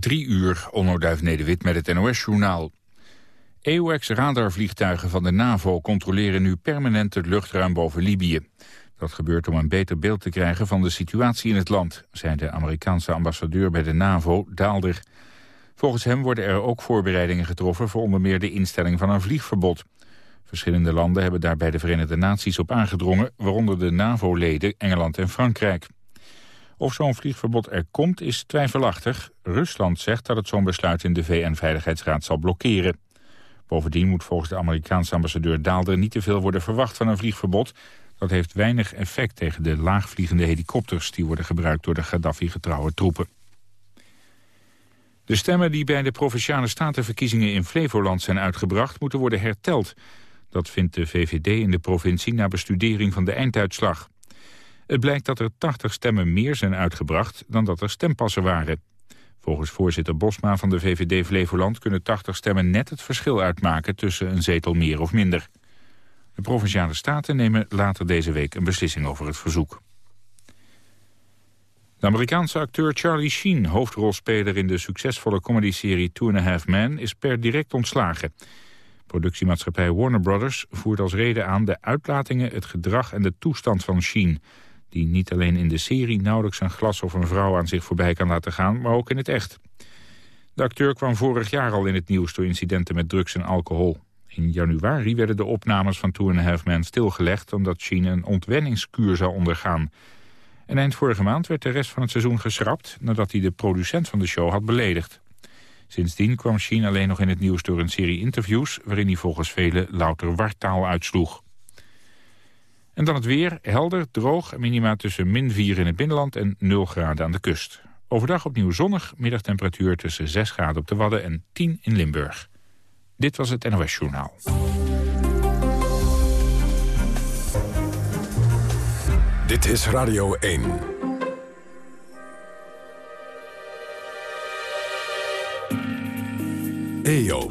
Drie uur, Onnoduif Nederwit met het NOS-journaal. EUX-radarvliegtuigen van de NAVO controleren nu permanent het luchtruim boven Libië. Dat gebeurt om een beter beeld te krijgen van de situatie in het land, zei de Amerikaanse ambassadeur bij de NAVO, Daalder. Volgens hem worden er ook voorbereidingen getroffen voor onder meer de instelling van een vliegverbod. Verschillende landen hebben daar bij de Verenigde Naties op aangedrongen, waaronder de NAVO-leden Engeland en Frankrijk. Of zo'n vliegverbod er komt is twijfelachtig. Rusland zegt dat het zo'n besluit in de VN-veiligheidsraad zal blokkeren. Bovendien moet volgens de Amerikaanse ambassadeur Daalder niet te veel worden verwacht van een vliegverbod. Dat heeft weinig effect tegen de laagvliegende helikopters die worden gebruikt door de Gaddafi-getrouwe troepen. De stemmen die bij de Provinciale Statenverkiezingen in Flevoland zijn uitgebracht moeten worden herteld. Dat vindt de VVD in de provincie na bestudering van de einduitslag. Het blijkt dat er 80 stemmen meer zijn uitgebracht dan dat er stempassen waren. Volgens voorzitter Bosma van de VVD Flevoland kunnen 80 stemmen net het verschil uitmaken tussen een zetel meer of minder. De Provinciale Staten nemen later deze week een beslissing over het verzoek. De Amerikaanse acteur Charlie Sheen, hoofdrolspeler in de succesvolle comedyserie Two and a Half Men, is per direct ontslagen. Productiemaatschappij Warner Brothers voert als reden aan de uitlatingen, het gedrag en de toestand van Sheen die niet alleen in de serie nauwelijks een glas of een vrouw aan zich voorbij kan laten gaan, maar ook in het echt. De acteur kwam vorig jaar al in het nieuws door incidenten met drugs en alcohol. In januari werden de opnames van Two and a Half Men stilgelegd... omdat Sheen een ontwenningskuur zou ondergaan. En eind vorige maand werd de rest van het seizoen geschrapt... nadat hij de producent van de show had beledigd. Sindsdien kwam Sheen alleen nog in het nieuws door een serie interviews... waarin hij volgens velen louter wartaal uitsloeg. En dan het weer, helder, droog, minima tussen min 4 in het binnenland en 0 graden aan de kust. Overdag opnieuw zonnig, middagtemperatuur tussen 6 graden op de Wadden en 10 in Limburg. Dit was het NOS Journaal. Dit is Radio 1. EO.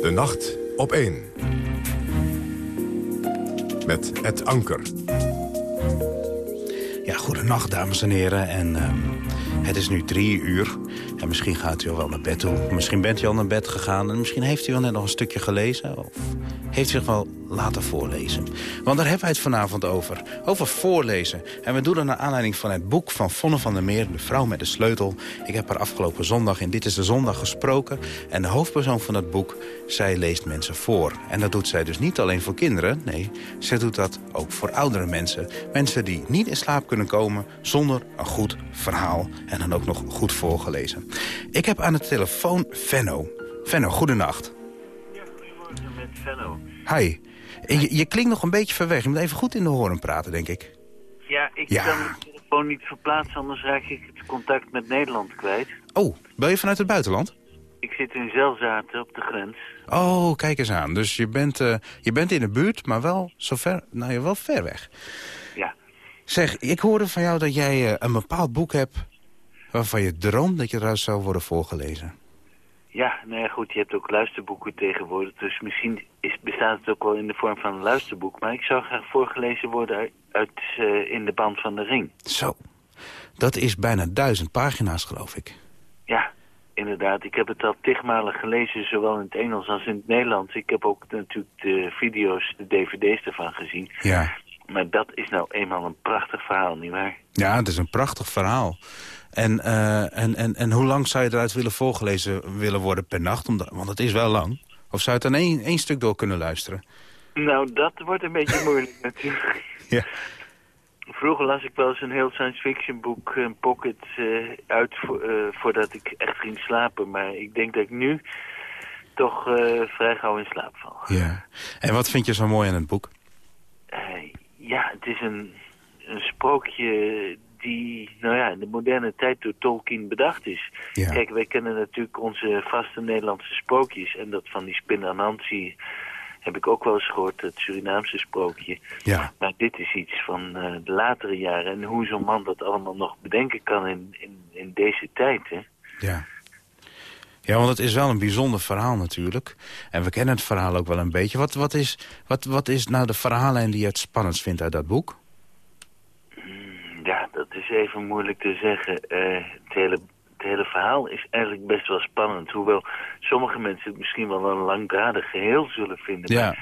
De nacht op 1 met het anker. Ja, goedenacht dames en heren. En um, het is nu drie uur. En misschien gaat u al wel naar bed toe. Misschien bent u al naar bed gegaan. En misschien heeft u al net nog een stukje gelezen. Of heeft zich wel laten voorlezen. Want daar hebben wij het vanavond over. Over voorlezen. En we doen dat naar aanleiding van het boek van Vonne van der Meer... De vrouw met de sleutel. Ik heb haar afgelopen zondag in Dit is de Zondag gesproken. En de hoofdpersoon van dat boek, zij leest mensen voor. En dat doet zij dus niet alleen voor kinderen. Nee, zij doet dat ook voor oudere mensen. Mensen die niet in slaap kunnen komen zonder een goed verhaal. En dan ook nog goed voorgelezen. Ik heb aan de telefoon Venno. Venno, goedenacht. Ja, goedemorgen met Venno. Hi. Je, je, klinkt nog een beetje ver weg. Je moet even goed in de horen praten, denk ik. Ja, ik kan de telefoon niet verplaatsen, anders raak ik het contact met Nederland kwijt. Oh, ben je vanuit het buitenland? Ik zit in Zelzaten op de grens. Oh, kijk eens aan. Dus je bent, uh, je bent in de buurt, maar wel zo ver, nou ja, wel ver weg. Ja. Zeg, ik hoorde van jou dat jij uh, een bepaald boek hebt... waarvan je droomt dat je eruit zou worden voorgelezen. Ja, nou ja, goed, je hebt ook luisterboeken tegenwoordig. Dus misschien is, bestaat het ook wel in de vorm van een luisterboek. Maar ik zou graag voorgelezen worden uit, uit uh, In de Band van de Ring. Zo, dat is bijna duizend pagina's, geloof ik. Ja, inderdaad. Ik heb het al tigmalen gelezen, zowel in het Engels als in het Nederlands. Ik heb ook natuurlijk de video's, de dvd's ervan gezien. Ja. Maar dat is nou eenmaal een prachtig verhaal, nietwaar? Ja, het is een prachtig verhaal. En, uh, en, en, en hoe lang zou je eruit willen voorgelezen willen worden per nacht? Omdat, want het is wel lang. Of zou je het dan één, één stuk door kunnen luisteren? Nou, dat wordt een beetje moeilijk natuurlijk. Ja. Vroeger las ik wel eens een heel science fiction boek, een pocket, uh, uit voor, uh, voordat ik echt ging slapen. Maar ik denk dat ik nu toch uh, vrij gauw in slaap val. Ja. En wat vind je zo mooi aan het boek? ja, het is een, een sprookje die nou ja, in de moderne tijd door Tolkien bedacht is. Ja. Kijk, wij kennen natuurlijk onze vaste Nederlandse sprookjes. En dat van die Spin Anansi heb ik ook wel eens gehoord, het Surinaamse sprookje. Ja. Maar dit is iets van uh, de latere jaren. En hoe zo'n man dat allemaal nog bedenken kan in, in, in deze tijd, hè? Ja. Ja, want het is wel een bijzonder verhaal natuurlijk. En we kennen het verhaal ook wel een beetje. Wat, wat, is, wat, wat is nou de verhaallijn die je het spannendst vindt uit dat boek? Dat is even moeilijk te zeggen. Eh, het, hele, het hele verhaal is eigenlijk best wel spannend. Hoewel sommige mensen het misschien wel een langdradig geheel zullen vinden. Ja.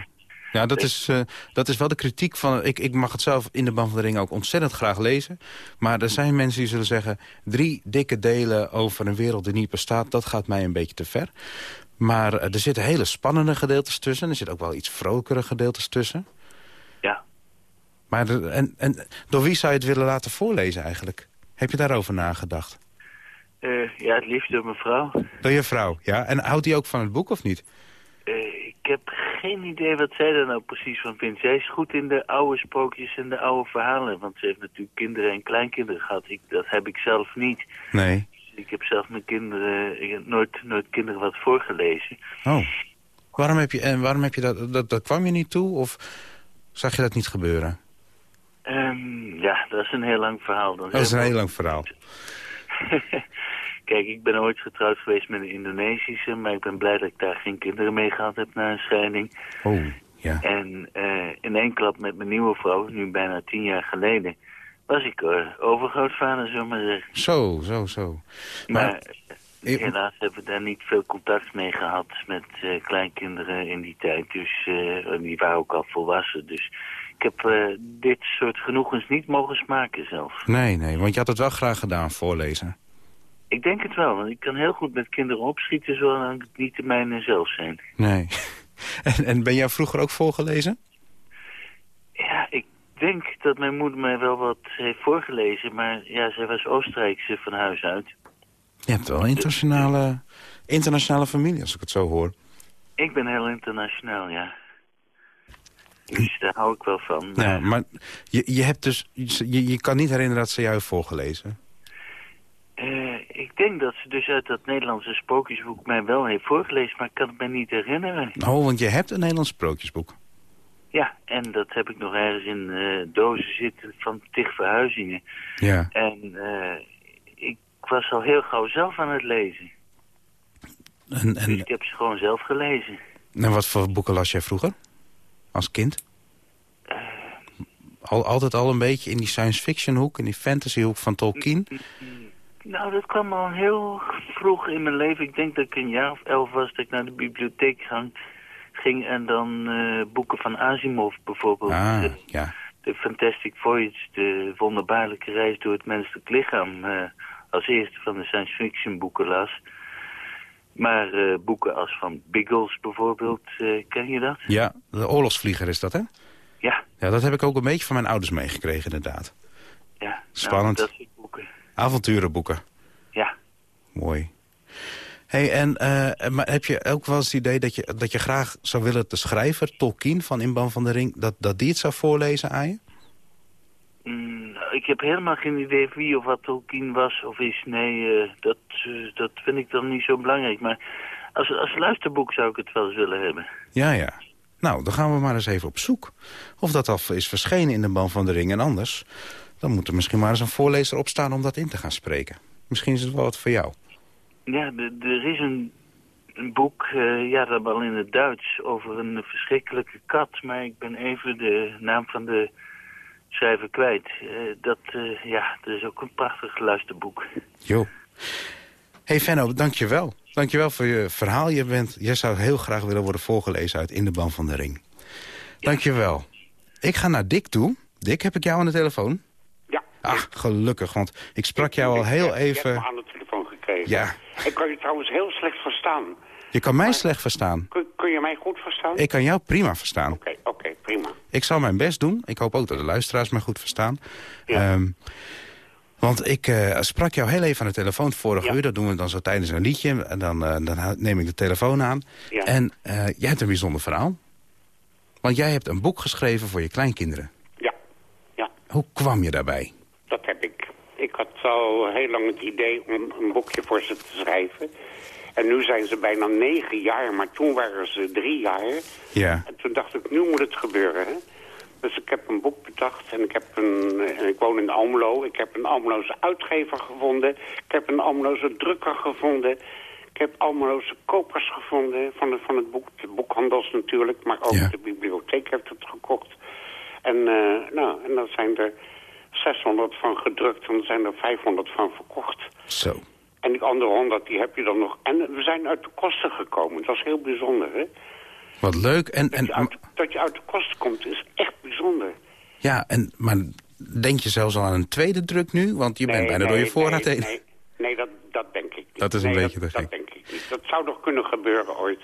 Ja, dat is, uh, dat is wel de kritiek van... Ik, ik mag het zelf in de Band van de Ring ook ontzettend graag lezen. Maar er zijn mensen die zullen zeggen... drie dikke delen over een wereld die niet bestaat... dat gaat mij een beetje te ver. Maar er zitten hele spannende gedeeltes tussen. Er zitten ook wel iets vrolijkere gedeeltes tussen. Maar en, en door wie zou je het willen laten voorlezen eigenlijk? Heb je daarover nagedacht? Uh, ja, het liefst door mijn vrouw. Door je vrouw, ja. En houdt hij ook van het boek of niet? Uh, ik heb geen idee wat zij daar nou precies van vindt. Zij is goed in de oude sprookjes en de oude verhalen. Want ze heeft natuurlijk kinderen en kleinkinderen gehad. Ik, dat heb ik zelf niet. Nee. Ik heb zelf mijn kinderen, ik heb nooit, nooit kinderen wat voorgelezen. Oh. Waarom heb je, en waarom heb je dat, dat, dat kwam je niet toe? Of zag je dat niet gebeuren? Um, ja, dat is een heel lang verhaal. Dan dat is een heel lang verhaal. Kijk, ik ben ooit getrouwd geweest met een Indonesische, maar ik ben blij dat ik daar geen kinderen mee gehad heb na een scheiding. Oh, ja. En uh, in één klap met mijn nieuwe vrouw, nu bijna tien jaar geleden, was ik uh, overgrootvader, zullen maar zeggen. Zo, zo, zo. Maar, maar helaas hebben we daar niet veel contact mee gehad met kleinkinderen in die tijd. Dus die waren ook al volwassen, dus ik heb uh, dit soort genoegens niet mogen smaken zelf. Nee, nee, want je had het wel graag gedaan, voorlezen. Ik denk het wel, want ik kan heel goed met kinderen opschieten... zolang het niet de mijne zelf zijn. Nee. En, en ben jij vroeger ook voorgelezen? Ja, ik denk dat mijn moeder mij wel wat heeft voorgelezen... maar ja, zij was Oostenrijkse van huis uit. Je hebt wel een internationale, internationale familie, als ik het zo hoor. Ik ben heel internationaal, ja. Dus daar hou ik wel van. Maar... Ja, maar je, je, hebt dus, je, je kan niet herinneren dat ze jou heeft voorgelezen? Uh, ik denk dat ze dus uit dat Nederlandse sprookjesboek mij wel heeft voorgelezen, maar ik kan het me niet herinneren. Oh, want je hebt een Nederlands sprookjesboek? Ja, en dat heb ik nog ergens in uh, dozen zitten van tig verhuizingen. Ja. En uh, ik was al heel gauw zelf aan het lezen. En, en... Dus ik heb ze gewoon zelf gelezen. En wat voor boeken las jij vroeger? Als kind? Al, altijd al een beetje in die science fiction hoek, in die fantasy hoek van Tolkien? Nou, dat kwam al heel vroeg in mijn leven. Ik denk dat ik een jaar of elf was dat ik naar de bibliotheek ging, ging en dan uh, boeken van Asimov bijvoorbeeld. Ah, de, ja. de Fantastic Voyage, de wonderbaarlijke reis door het menselijk lichaam, uh, als eerste van de science fiction boeken las. Maar uh, boeken als van Biggles bijvoorbeeld, ken je dat? Ja, de oorlogsvlieger is dat, hè? Ja. Ja, dat heb ik ook een beetje van mijn ouders meegekregen, inderdaad. Ja, Spannend. Nou, dat soort boeken. Avonturenboeken. Ja. Mooi. hey, en uh, maar heb je ook wel eens het idee dat je, dat je graag zou willen de schrijver, Tolkien van Inban van der Ring, dat, dat die het zou voorlezen aan je? Mm, ik heb helemaal geen idee wie of wat Tolkien was of is. Nee, uh, dat, uh, dat vind ik dan niet zo belangrijk. Maar als, als luisterboek zou ik het wel eens willen hebben. Ja, ja. Nou, dan gaan we maar eens even op zoek. Of dat al is verschenen in de Ban van de Ring en anders. Dan moet er misschien maar eens een voorlezer opstaan om dat in te gaan spreken. Misschien is het wel wat voor jou. Ja, er is een, een boek, uh, ja, dat wel in het Duits, over een verschrikkelijke kat. Maar ik ben even de naam van de schrijver kwijt. Uh, dat, uh, ja, dat is ook een prachtig luisterboek. Jo. hey Venno, dankjewel. Dankjewel voor je verhaal. Je bent, jij zou heel graag willen worden voorgelezen uit In de Ban van de Ring. Dankjewel. Ik ga naar Dick toe. Dick, heb ik jou aan de telefoon? Ja. Ach, gelukkig, want ik sprak jou al heel even... Ik heb me aan de telefoon gekregen. Ja. Ik kan je trouwens heel slecht verstaan. Je kan mij maar, slecht verstaan. Kun, kun, je mij goed verstaan? Ik kan jou prima verstaan. Oké, okay, okay, prima. Ik zal mijn best doen. Ik hoop ook dat de luisteraars mij goed verstaan. Ja. Um, want ik uh, sprak jou heel even aan de telefoon vorige ja. uur. Dat doen we dan zo tijdens een liedje. En dan, uh, dan neem ik de telefoon aan. Ja. En uh, jij hebt een bijzonder verhaal. Want jij hebt een boek geschreven voor je kleinkinderen. Ja. ja. Hoe kwam je daarbij? Dat heb ik. Ik had al heel lang het idee om een boekje voor ze te schrijven. En nu zijn ze bijna negen jaar, maar toen waren ze drie jaar. Ja. En toen dacht ik, nu moet het gebeuren. Hè? Dus ik heb een boek bedacht en ik, heb een, en ik woon in Almelo. Ik heb een Almeloze uitgever gevonden. Ik heb een Almeloze drukker gevonden. Ik heb Almeloze kopers gevonden van, de, van het boek. De boekhandels natuurlijk, maar ook Ja. de bibliotheek heeft het gekocht. En, uh, nou, en dan zijn er 600 van gedrukt en er zijn er 500 van verkocht. Zo. En die andere 100 die heb je dan nog. En we zijn uit de kosten gekomen. Dat is heel bijzonder, hè? Wat leuk. En, Dat, je en, uit, dat je uit de kosten komt is echt bijzonder. ja, en, maar denk je zelfs al aan een tweede druk nu? Want je bent bijna door je voorraad nee, heen. Nee, nee dat, dat denk ik niet. Dat is een beetje dat, denk ik niet. Dat zou nog kunnen gebeuren ooit.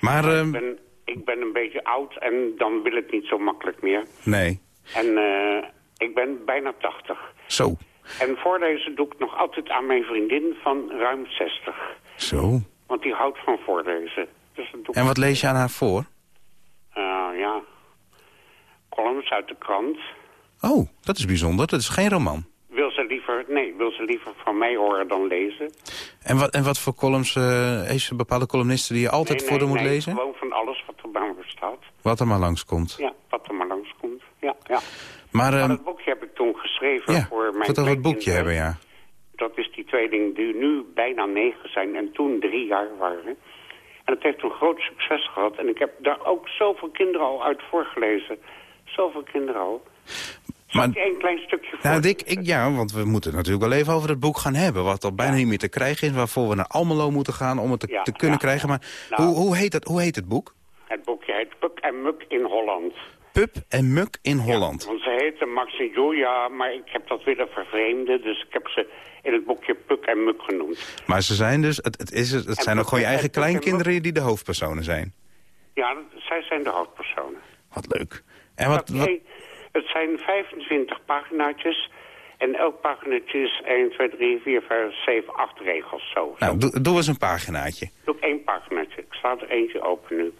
Maar, ik, ehm, ben, ik ben een beetje oud en dan wil het niet zo makkelijk meer. nee. En eh, ik ben bijna 80. Zo. En voorlezen doe ik nog altijd aan mijn vriendin van ruim 60. Zo. Want die houdt van voorlezen. Dus dat doe ik En wat lees je aan haar voor? Eh, ja. Columns uit de krant. Oh, dat is bijzonder. Dat is geen roman. Wil ze liever, nee, wil ze liever van mij horen dan lezen? En wat, en wat voor columns eh, heeft ze bepaalde columnisten die je altijd nee, voor nee, moet nee, lezen? gewoon van alles wat er bij me staat. Wat er maar langskomt. Ja, wat er maar langskomt. Ja, ja. Maar, Maar ehm, dat boekje heb ik toen geschreven ja, voor mijn over het boekje hebben, ja. Dat is die tweeling die nu bijna negen zijn en toen drie jaar waren. En het heeft een groot succes gehad. En ik heb daar ook zoveel kinderen al uit voorgelezen. Zoveel kinderen al. Maar- een klein stukje voor? Nou, Dick, ik, ja, want we moeten natuurlijk wel even over het boek gaan hebben. Wat al bijna niet meer te krijgen is. Waarvoor we naar Almelo moeten gaan om het te, Ja, te kunnen ja, krijgen. ja. Maar Nou. hoe, hoe, heet dat, hoe heet het boek? Het boekje heet Puk en Muk in Holland. Pup en Muk in Holland. Want ze heette Max en Julia, maar ik heb dat willen vervreemden. Dus ik heb ze in het boekje Puk en Muk genoemd. Maar ze zijn dus, het, het, is, het En zijn ook gewoon je eigen kleinkinderen die de hoofdpersonen zijn. Ja, zij zijn de hoofdpersonen. Wat leuk. En wat, Dat- wat, nee, het zijn 25 paginaatjes. En elk paginaatje is 1, 2, 3, 4, 5, 7, 8 regels. Zo. nou, doe, doe eens een paginaatje. Doe ik één paginaatje. Ik sla er eentje open nu.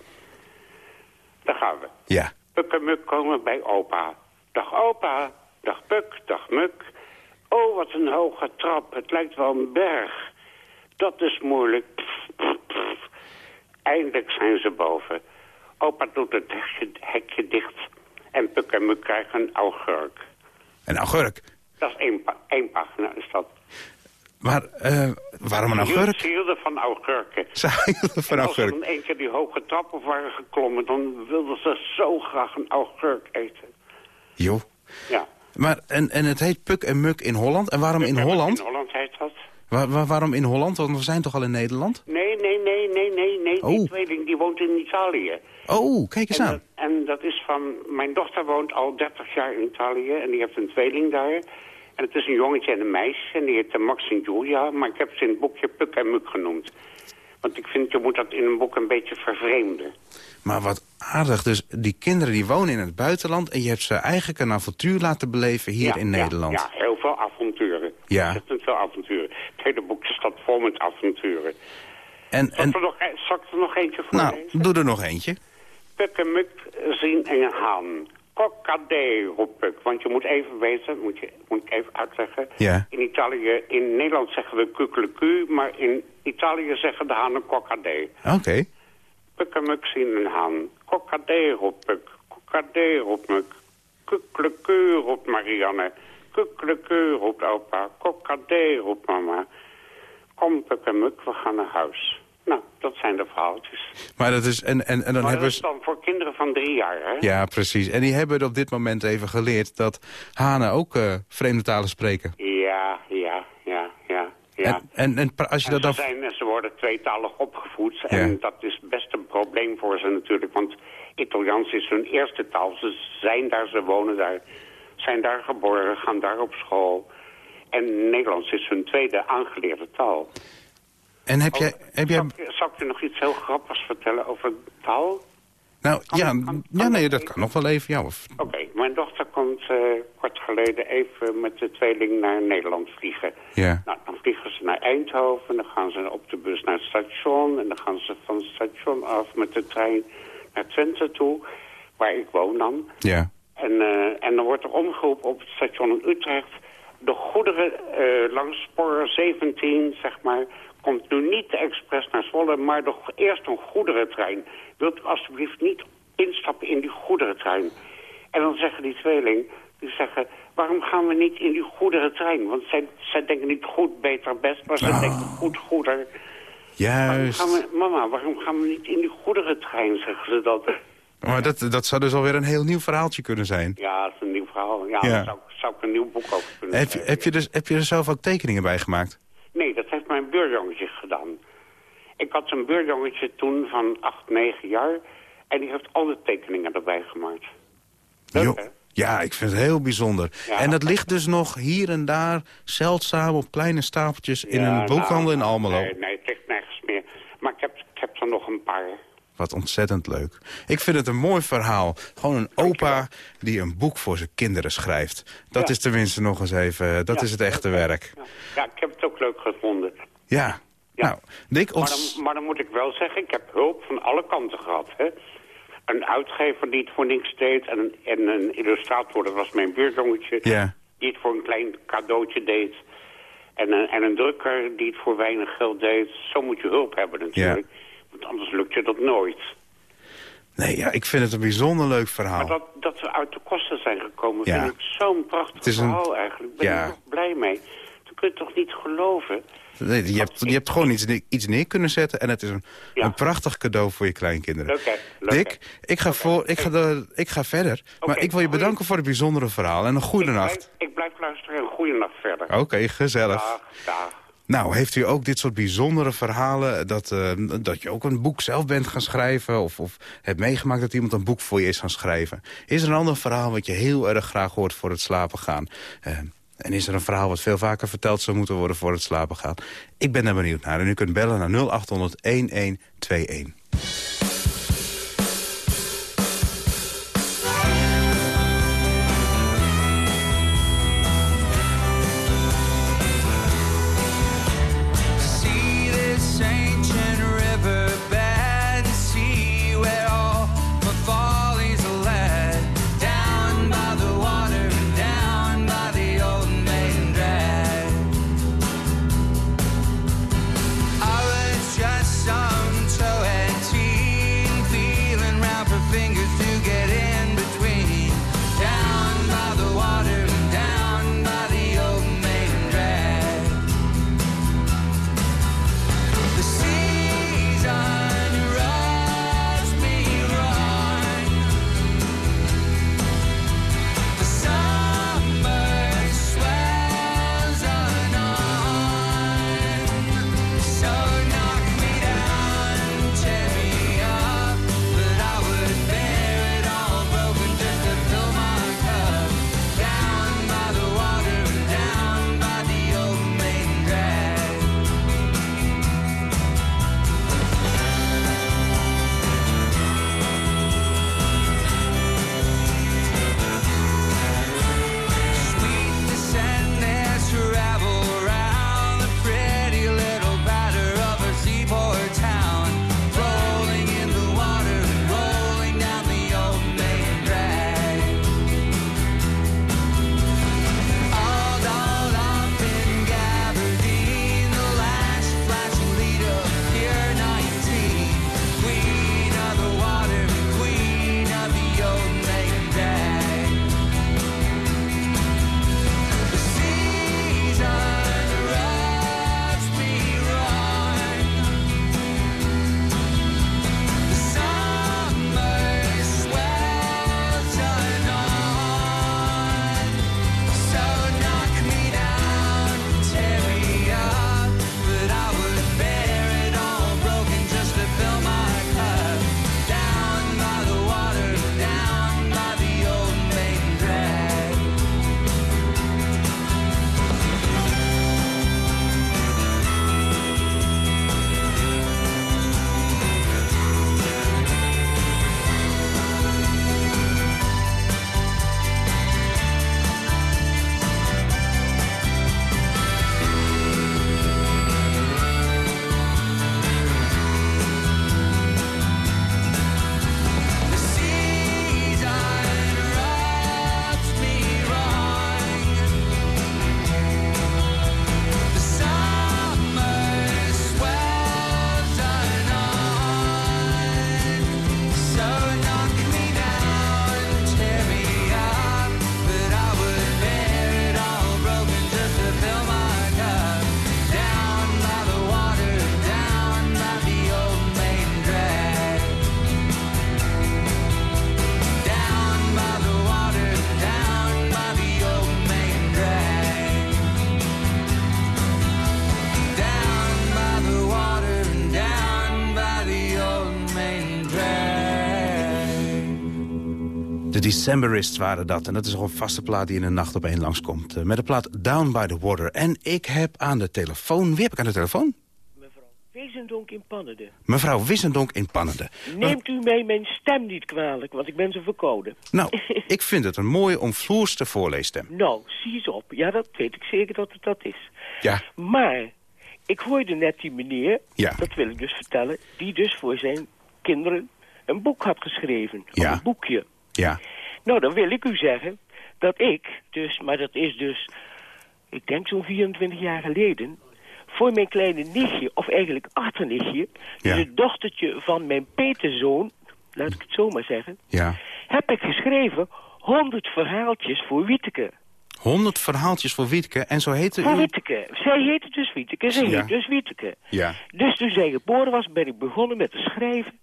Daar gaan we. Ja. Puk en Muk komen bij opa. Dag opa, dag Puk, dag Muk. Oh, wat een hoge trap. Het lijkt wel een berg. Dat is moeilijk. Pff, pff, pff. Eindelijk zijn ze boven. Opa doet het hekje, hekje dicht. En Puk en Muk krijgen een augurk. Een augurk. Dat is één, pa- één pagina. Is dat. Maar eh, waarom een Ze augurk? hielden van augurken. Ze hielden van En als ze augurk. dan één keer die hoge trappen waren geklommen... dan wilden ze zo graag een augurk eten. Joh. Ja. Maar, en, en het heet Puk en Muk in Holland. En waarom in Holland? In Holland heet dat. Waar, waar- waarom in Holland? Want we zijn toch al in Nederland? Nee, nee, nee, nee, nee, nee. Die Oh. tweeling die woont in Italië. Oh, kijk eens En aan. dat, en dat is van... Mijn dochter woont al 30 jaar in Italië en die heeft een tweeling daar. En het is een jongetje en een meisje en die heet Max en Julia. Maar ik heb ze in het boekje Puk en Muk genoemd. Want ik vind, je moet dat in een boek een beetje vervreemden. Maar wat aardig. Dus die kinderen die wonen in het buitenland... en je hebt ze eigenlijk een avontuur laten beleven hier Ja, in Nederland. Ja, heel veel avonturen. Ja. Ontzettend veel avonturen. Het hele boek staat vol met avonturen. En, Zal, en, ik er nog, e- zal ik er nog eentje voor nou, lezen? doe er nog eentje. Puk en Muk zien een haan. Kokkadee, roept Puk. Want je moet even weten, moet, je, moet ik even uitleggen. Ja. In Italië, in Nederland zeggen we kukeleku, maar in Italië zeggen de hanen kokkadee. Oké. Puk en Muk zien een haan. Kokkadee, roept Puk. Kokkadee, roept Muk. Kukeleku, roept Marianne. Kukeleku, roept opa. Kokkadee, roept mama. Kom, Puk en Muk, we gaan naar huis. Nou, dat zijn de verhaaltjes. Maar dat is... En, en, en dan Maar dat hebben is dan voor kinderen van drie jaar, hè? Ja, precies. En die hebben op dit moment even geleerd... dat hanen ook eh, vreemde talen spreken. Ja, ja, ja, ja. ja. En, en, als je En dat ze, dan... zijn, ze worden tweetalig opgevoed. En dat is best een probleem voor ze natuurlijk. Want Italiaans is hun eerste taal. Ze zijn daar, ze wonen daar. Zijn daar geboren, gaan daar op school. En Nederlands is hun tweede aangeleerde taal. En heb jij... Heb jij Zal, ik, je nog iets heel grappigs vertellen over taal? nou, kan- ja, kan- ja, nee, dat kan nog wel even. Ja, of, Oké, mijn dochter komt eh, kort geleden even met de tweeling naar Nederland vliegen. ja. Nou, dan vliegen ze naar Eindhoven, dan gaan ze op de bus naar het station... en dan gaan ze van het station af met de trein naar Twente toe, waar ik woon dan. Ja. En, eh, en dan wordt er omgeroepen op het station in Utrecht... de goederen eh, langs spoor 17, zeg maar... komt nu niet de expres naar Zwolle, maar nog eerst een goederentrein. Wilt u alstublieft niet instappen in die goederentrein? En dan zeggen die tweeling, die zeggen... waarom gaan we niet in die goederentrein? Want zij, zij denken niet goed, beter, best, maar ze denken goed, goeder... Waarom Juist. gaan we, mama, waarom gaan we niet in die goederentrein, zeggen ze dan. Maar dat, dat zou dus alweer een heel nieuw verhaaltje kunnen zijn. Ja, dat is een nieuw verhaal. Ja, zou, zou ik een nieuw boek over kunnen Heb je, heb, je dus, heb je er zelf ook tekeningen bij gemaakt? Nee, dat mijn buurjongetje gedaan. Ik had een buurjongetje toen van 8, 9 jaar... en die heeft alle tekeningen erbij gemaakt. Leuk, Jo. hè? Ja, ik vind het heel bijzonder. Ja. En dat ligt dus nog hier en daar zeldzaam op kleine stapeltjes in Ja, een boekhandel nou, in Almelo. Nee, nee, het ligt nergens meer. Maar ik heb, ik heb er nog een paar. Wat ontzettend leuk. Ik vind het een mooi verhaal. Gewoon een opa die een boek voor zijn kinderen schrijft. Dat Ja. is tenminste nog eens even, dat is het echte werk. Ja, ik heb het ook leuk gevonden. Ja. Ja. Nou, Dick, Maar dan, maar dan moet ik wel zeggen, ik heb hulp van alle kanten gehad. Hè? Een uitgever die het voor niks deed en een, en een illustrator, dat was mijn buurjongetje... Ja. die het voor een klein cadeautje deed. En een, en een drukker die het voor weinig geld deed. Zo moet je hulp hebben natuurlijk. Want anders lukt je dat nooit. Nee, ja, ik vind het een bijzonder leuk verhaal. Maar dat, dat we uit de kosten zijn gekomen, Ja. vind ik zo'n prachtig een- verhaal eigenlijk. Ik ben Ja. er nog blij mee. Dat kun je toch niet geloven? Je, hebt, je hebt gewoon iets, iets neer kunnen zetten en het is een, Ja. een prachtig cadeau voor je kleinkinderen. Dick, ik ga, voor, ik, ga de- ik ga verder. Maar ik wil je goeie- bedanken voor het bijzondere verhaal en een goede Ik nacht. blijf, ik blijf luisteren en goede nacht verder. Oké, gezellig. Dag, dag. Nou, heeft u ook dit soort bijzondere verhalen... dat, eh, dat je ook een boek zelf bent gaan schrijven... Of, of hebt meegemaakt dat iemand een boek voor je is gaan schrijven? Is er een ander verhaal wat je heel erg graag hoort voor het slapen gaan? Eh, en is er een verhaal wat veel vaker verteld zou moeten worden voor het slapen gaan? Ik ben daar benieuwd naar. En u kunt bellen naar 0800 1121. Decemberists waren dat. En dat is gewoon een vaste plaat die in de nacht op één langskomt. Uh, met de plaat Down by the Water. En ik heb aan de telefoon... Wie heb ik aan de telefoon? Mevrouw Wezendonk in Pannende. Mevrouw Wissendonk in Pannende. Neemt u mij mijn stem niet kwalijk, want ik ben zo verkouden. Nou, ik vind het een mooie omvloerste voorleesstem. Nou, zie eens op. Ja, dat weet ik zeker dat het dat is. Ja, Maar, ik hoorde net die meneer, Ja. dat wil ik dus vertellen... die dus voor zijn kinderen een boek had geschreven. Of Ja. een boekje. ja. Nou, dan wil ik u zeggen dat ik dus, maar dat is dus, ik denk zo'n 24 jaar geleden, voor mijn kleine nichtje, of eigenlijk achternichtje, Ja. dus het dochtertje van mijn peterzoon, laat ik het zo maar zeggen, Ja. heb ik geschreven 100 verhaaltjes voor Wieteke. 100 verhaaltjes voor Wietke. En zo heette Voor u... Wieteke. Zij heette dus Wieteke, zij Ja. heet dus Wieteke. Ja. Dus toen zij geboren was, ben ik begonnen met te schrijven.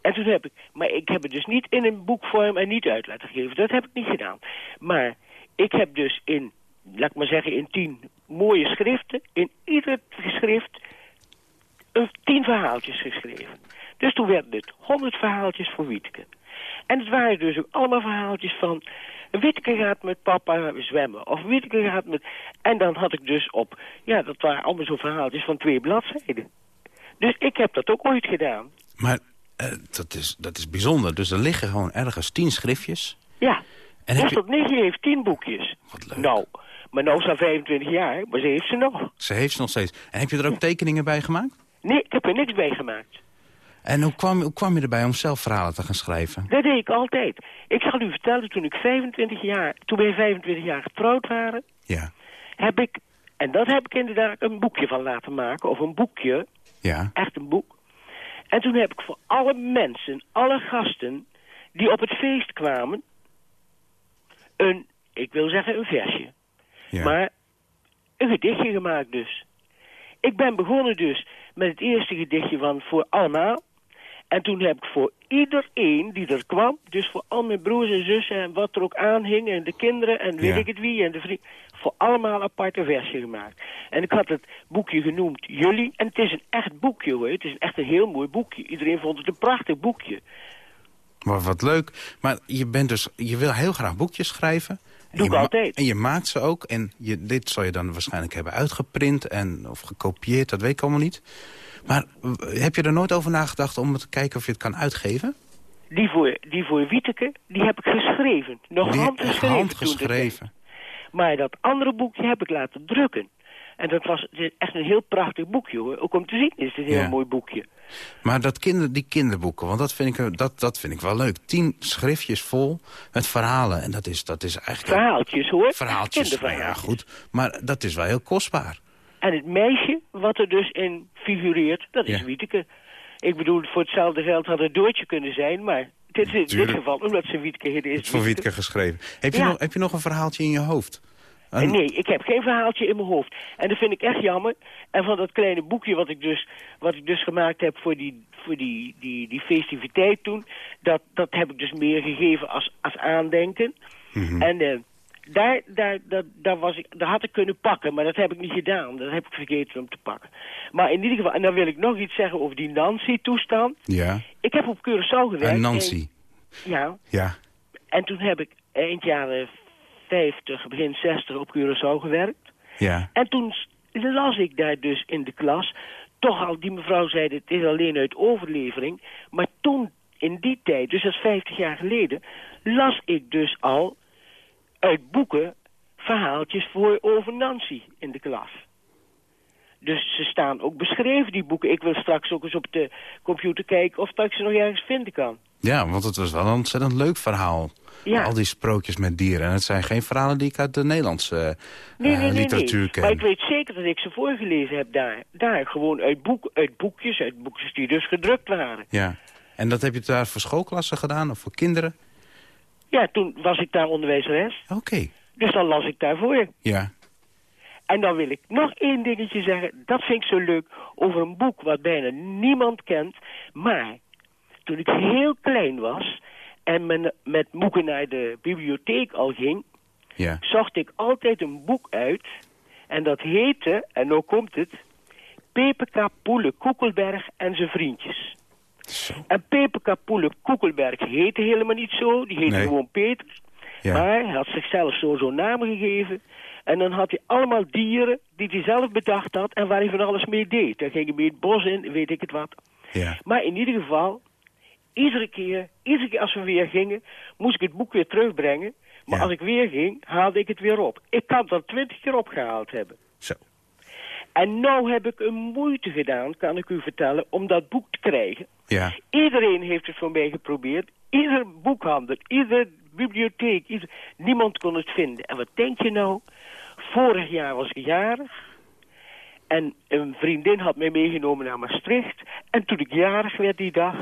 En toen heb ik, maar ik heb het dus niet in een boekvorm en niet uit laten geven. Dat heb ik niet gedaan. Maar ik heb dus in, laat ik maar zeggen, in tien mooie schriften, in ieder geschrift, tien verhaaltjes geschreven. Dus toen werden het honderd verhaaltjes voor Wietke. En het waren dus ook allemaal verhaaltjes van... Witteke gaat met papa zwemmen. Of Witteke gaat met... En dan had ik dus op... Ja, dat waren allemaal zo'n verhaaltjes van twee bladzijden. Dus ik heb dat ook ooit gedaan. Maar eh, dat, is, dat is bijzonder. Dus er liggen gewoon ergens 10 schriftjes. Ja. En dus je... dat nichtje heeft tien boekjes. Wat leuk. Nou, maar nou is ze 25 jaar, maar ze heeft ze nog. Ze heeft ze nog steeds. En heb je er ook tekeningen bij gemaakt? Nee, ik heb er niks bij gemaakt. En hoe kwam, hoe kwam je erbij om zelf verhalen te gaan schrijven? Dat deed ik altijd. Ik zal u vertellen, toen ik 25 jaar, toen wij 25 jaar getrouwd waren, Ja. heb ik, en dat heb ik inderdaad een boekje van laten maken, of een boekje, Ja. echt een boek. En toen heb ik voor alle mensen, alle gasten die op het feest kwamen, een, ik wil zeggen een versje, ja. maar een gedichtje gemaakt dus. Ik ben begonnen dus met het eerste gedichtje van Voor Allemaal. En toen heb ik voor iedereen die er kwam, dus voor al mijn broers en zussen en wat er ook aanhing, en de kinderen en weet Ja. ik het wie en de vrienden, voor allemaal apart een versje gemaakt. En ik had het boekje genoemd Jullie, en het is een echt boekje hoor, het is echt een heel mooi boekje. Iedereen vond het een prachtig boekje. Maar wat leuk. Maar je, bent dus, je wil heel graag boekjes schrijven. En Doe ik altijd. En je maakt ze ook. En je, dit zal je dan waarschijnlijk hebben uitgeprint en, of gekopieerd. Dat weet ik allemaal niet. Maar heb je er nooit over nagedacht om te kijken of je het kan uitgeven? Die voor, die voor Wieteke, die heb ik geschreven. Nog Die- handgeschreven. handgeschreven. Maar dat andere boekje heb ik laten drukken. En dat was echt een heel prachtig boekje hoor. Ook om te zien is het een heel mooi boekje. Maar dat kinder, die kinderboeken, want dat vind, ik, dat, dat vind ik wel leuk. Tien schriftjes vol met verhalen. En dat is, dat is eigenlijk... Verhaaltjes hoor. Verhaaltjes, nou ja, goed. Maar dat is wel heel kostbaar. En het meisje wat er dus in figureert, dat is Ja. Wieteke. Ik bedoel, voor hetzelfde geld had het Doortje kunnen zijn, maar dit is in dit geval, omdat ze Wieteke heet, is Het voor Wietke geschreven. Heb je, Ja. nog, heb je nog een verhaaltje in je hoofd? Een- nee, ik heb geen verhaaltje in mijn hoofd. En dat vind ik echt jammer. En van dat kleine boekje wat ik dus, wat ik dus gemaakt heb voor die, voor die, die, die festiviteit toen... Dat, dat heb ik dus meer gegeven als, als aandenken. Mhm. En eh, daar, daar, daar, daar, was ik, daar had ik kunnen pakken, maar dat heb ik niet gedaan. Dat heb ik vergeten om te pakken. Maar in ieder geval, en dan wil ik nog iets zeggen over die Nancy-toestand. Ja, Ik heb op Curaçao gewerkt. en Nancy. En- ja, Ja, en toen heb ik eind jaren 50, begin 60 op Curaçao gewerkt. ja. En toen las ik daar dus in de klas, toch al, die mevrouw zei het is alleen uit overlevering, maar toen, in die tijd, dus dat is 50 jaar geleden, las ik dus al uit boeken verhaaltjes voor over Nancy in de klas. Dus ze staan ook beschreven, die boeken. Ik wil straks ook eens op de computer kijken of dat ik ze nog ergens vinden kan. Ja, want het was wel een ontzettend leuk verhaal. Ja. Al die sprookjes met dieren. En het zijn geen verhalen die ik uit de Nederlandse eh, Nee, nee, nee, literatuur ken. Maar ik weet zeker dat ik ze voorgelezen heb daar. Daar, gewoon uit, boek, uit boekjes, uit boekjes die dus gedrukt waren. Ja. En dat heb je daar voor schoolklassen gedaan of voor kinderen? Ja, toen was ik daar onderwijzeres. Oké. Dus dan las ik daarvoor. Ja. En dan wil ik nog één dingetje zeggen. Dat vind ik zo leuk. Over een boek wat bijna niemand kent. Maar toen ik heel klein was... en men met boeken naar de bibliotheek al ging... Ja. zocht ik altijd een boek uit. En dat heette, en nou komt het... PPK Poele Koekelberg en zijn vriendjes. En Peper Koekelberg heette helemaal niet zo. Die heette Nee. gewoon Peter. Ja. Maar hij had zichzelf zo zo'n naam gegeven. En dan had hij allemaal dieren die hij zelf bedacht had en waar hij van alles mee deed. Dan ging hij mee het bos in, weet ik het wat. Ja. Maar in ieder geval, iedere keer, iedere keer als we weer gingen, moest ik het boek weer terugbrengen. Maar Ja. als ik weer ging, haalde ik het weer op. Ik kan het al twintig keer opgehaald hebben. Zo. En nou heb ik een moeite gedaan, kan ik u vertellen, om dat boek te krijgen. Ja. Iedereen heeft het voor mij geprobeerd. Ieder boekhandel, iedere bibliotheek, ieder- niemand kon het vinden. En wat denk je nou? Vorig jaar was ik jarig. En een vriendin had mij meegenomen naar Maastricht. En toen ik jarig werd die dag...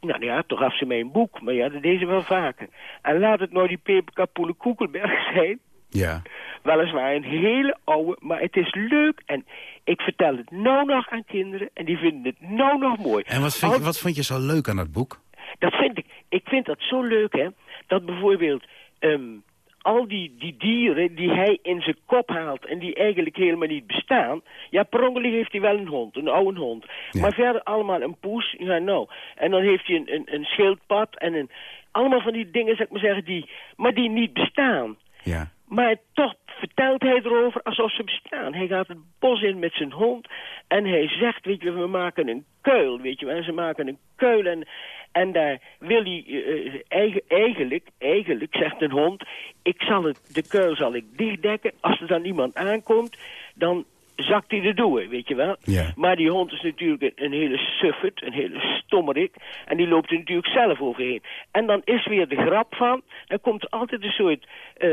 Nou ja, toch gaf ze mij een boek. Maar ja, dat deed ze wel vaker. En laat het nou die peperkapoele koekelberg zijn. Ja. Weliswaar een hele oude, maar het is leuk. En ik vertel het nou nog aan kinderen. En die vinden het nou nog mooi. En wat vind, je, wat vond je zo leuk aan dat boek? dat vind ik. Ik vind dat zo leuk, hè. Dat bijvoorbeeld ehm, al die, die dieren die hij in zijn kop haalt... en die eigenlijk helemaal niet bestaan... Ja, per ongeluk heeft hij wel een hond, een oude hond. Ja. Maar verder allemaal een poes, ja, nou. En dan heeft hij een, een, een schildpad en een... Allemaal van die dingen, zeg ik maar zeggen, die... Maar die niet bestaan. Ja. Maar toch vertelt hij erover alsof ze bestaan. Hij gaat het bos in met zijn hond en hij zegt, weet je, we maken een kuil, weet je. En ze maken een kuil en, en daar wil hij eh, eigen- eigenlijk, eigenlijk, zegt een hond, ik zal het, de kuil zal ik dichtdekken. Als er dan iemand aankomt, dan zakt hij er door, weet je wel. Ja. Maar die hond is natuurlijk een, een hele suffert, een hele stommerik. En die loopt er natuurlijk zelf overheen. En dan is weer de grap van, dan komt er altijd een soort eh,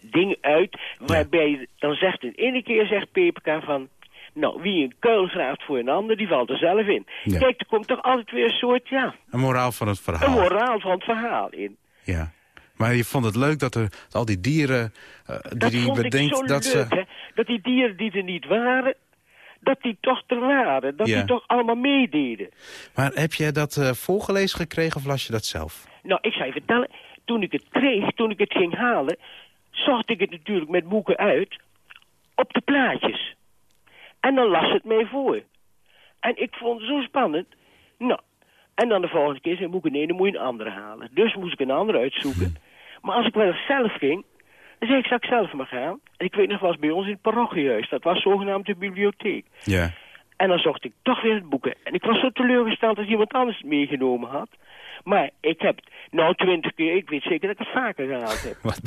ding uit... waarbij dan zegt in ene keer zegt PPK van... Nou, wie een kuil graaft voor een ander, die valt er zelf in. Ja. Kijk, er komt toch altijd weer een soort, ja, Een moraal van het verhaal. een moraal van het verhaal in. Ja. Maar je vond het leuk dat er al die dieren eh, die Dat die vond ik bedenkt zo dat leuk, ze. hè. Dat die dieren die er niet waren, dat die toch er waren. Dat Ja. die toch allemaal meededen. Maar heb jij dat eh, voorgelezen gekregen of las je dat zelf? Nou, ik zou je vertellen, toen ik het kreeg, toen ik het ging halen... zocht ik het natuurlijk met boeken uit op de plaatjes. En dan las het mij voor. En ik vond het zo spannend. Nou, en dan de volgende keer zijn boeken, nee, dan moet je een andere halen. Dus moest ik een andere uitzoeken. Maar als ik wel eens zelf ging, dan zei ik, zal ik zelf maar gaan. En ik weet nog, was bij ons in het parochiehuis. Dat was zogenaamd de bibliotheek. Ja. En dan zocht ik toch weer het boeken. En ik was zo teleurgesteld dat iemand anders het meegenomen had. Maar ik heb het nou twintig keer, ik weet zeker dat ik het vaker gehaald heb. Wat,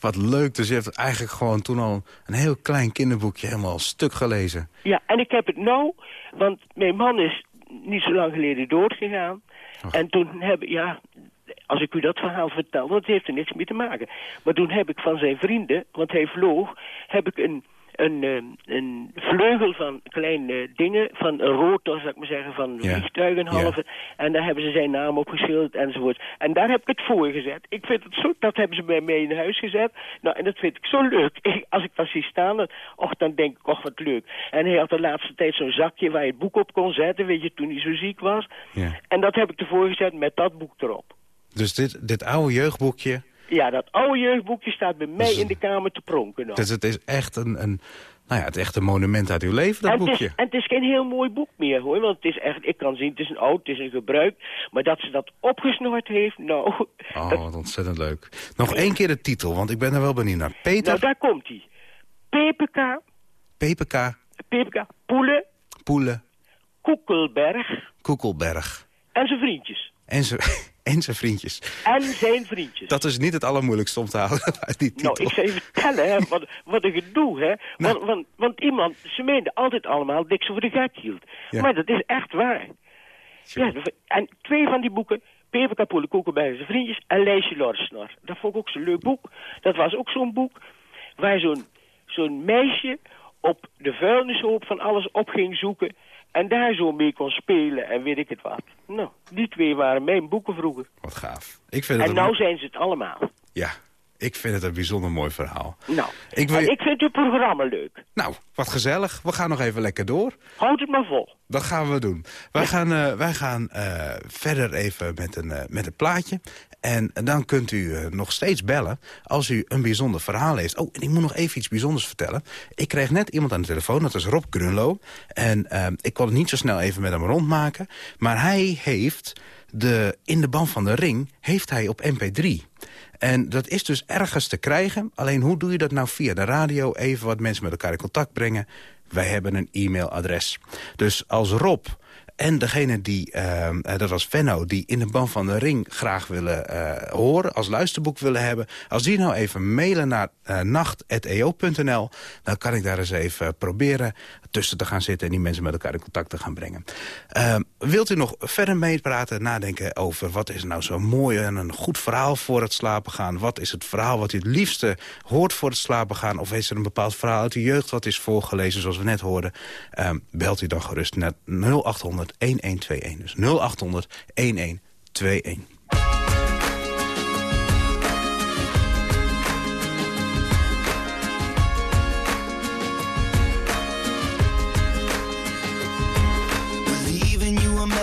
wat leuk. Dus je hebt eigenlijk gewoon toen al een heel klein kinderboekje helemaal stuk gelezen. Ja, en ik heb het nou, want mijn man is niet zo lang geleden doodgegaan. En toen heb ik, ja, als ik u dat verhaal vertel, het heeft er niks mee te maken. Maar toen heb ik van zijn vrienden, want hij vloog, heb ik een, een, eh, een vleugel van kleine dingen, van een rotor, zou ik maar zeggen, van Ja. vliegtuigen halve. En daar hebben ze zijn naam op geschilderd enzovoort. En daar heb ik het voor gezet. Ik vind het zo, dat hebben ze bij mij in huis gezet. Nou, en dat vind ik zo leuk. Ik- als ik dat zie staan, dan, och, dan denk ik, och, wat leuk. En hij had de laatste tijd zo'n zakje waar je het boek op kon zetten, weet je, toen hij zo ziek was. Ja. En dat heb ik ervoor gezet met dat boek erop. Dus dit, dit oude jeugdboekje, Ja, dat oude jeugdboekje staat bij mij Dus- in de kamer te pronken nog. dus het is echt een, een, nou ja, het is echt een monument uit uw leven, dat en, het boekje. is, en het is geen heel mooi boek meer, hoor. Want het is echt, ik kan zien, het is een oud, het is een gebruikt. Maar dat ze dat opgesnord heeft, nou... Oh, dat- wat ontzettend leuk. Nog één keer de titel, want ik ben er wel benieuwd naar. Peter, nou, daar komt hij. PPK, PPK, PPK, Poelen, Poelen, Koekelberg Koekelberg en zijn vriendjes. en zijn en zijn vriendjes. En zijn vriendjes. Dat is niet het allermoeilijkste om te houden uit die titel. Nou, ik zou je vertellen, hè, wat, wat een gedoe, hè. Want, Nou. want, want iemand, ze meenden altijd allemaal dat ik ze voor de gek hield. Ja. Maar dat is echt waar. Ja, en twee van die boeken, Peper Kapoele Koekenberg en zijn vriendjes en Lijstje Lorsnor. Dat vond ik ook zo'n leuk boek. Dat was ook zo'n boek waar zo'n zo'n meisje op de vuilnishoop van alles op ging zoeken... en daar zo mee kon spelen en weet ik het wat. Nou, die twee waren mijn boeken vroeger. Wat gaaf. Ik vind het En nou zijn ze het allemaal. Ja, ik vind het een bijzonder mooi verhaal. Nou, Ik wil ik vind uw programma leuk. Nou, wat gezellig. We gaan nog even lekker door. Houd het maar vol. dat gaan we doen. Wij gaan, eh, wij gaan eh, verder even met een, eh, met een plaatje. En dan kunt u eh, nog steeds bellen als u een bijzonder verhaal heeft. Oh, en ik moet nog even iets bijzonders vertellen. Ik kreeg net iemand aan de telefoon, dat is Rob Grunlo. En eh, ik kon het niet zo snel even met hem rondmaken. Maar hij heeft de, in de band van de ring heeft hij op mp3. En dat is dus ergens te krijgen. Alleen hoe doe je dat nou via de radio? Even wat mensen met elkaar in contact brengen. Wij hebben een e-mailadres. Dus als Rob en degene die, eh, eh, dat was Venno, die in de band van de ring graag willen eh, horen, als luisterboek willen hebben. Als die nou even mailen naar eh, nacht.eo.nl, dan kan ik daar eens even proberen tussen te gaan zitten en die mensen met elkaar in contact te gaan brengen. Eh, wilt u nog verder meepraten, nadenken over wat is nou zo mooi en een goed verhaal voor het slapen gaan? Wat is het verhaal wat u het liefste hoort voor het slapen gaan? Of is er een bepaald verhaal uit uw jeugd wat is voorgelezen zoals we net hoorden? Eh, belt u dan gerust naar 0800 1121. Dus 0800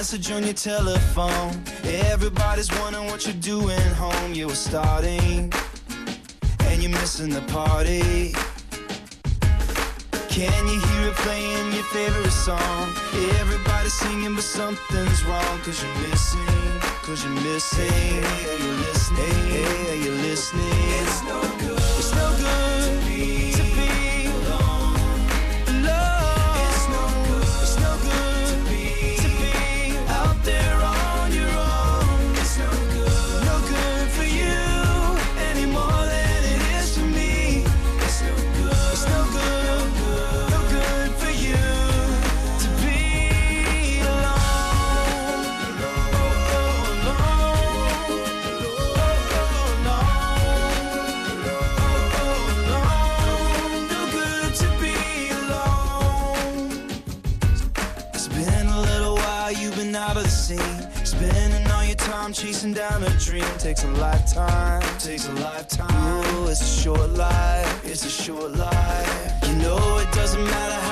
message on your telephone. Everybody's wondering what you're doing home. You were starting, and you're missing the party. Can you hear it playing your favorite song? Everybody's singing, but something's wrong. Cause you're missing, cause you're missing. Hey, are you listening? Hey, are you listening? It's no good. Chasing down a dream takes a lifetime. Takes a lifetime. Ooh, it's a short life. It's a short life. You know it doesn't matter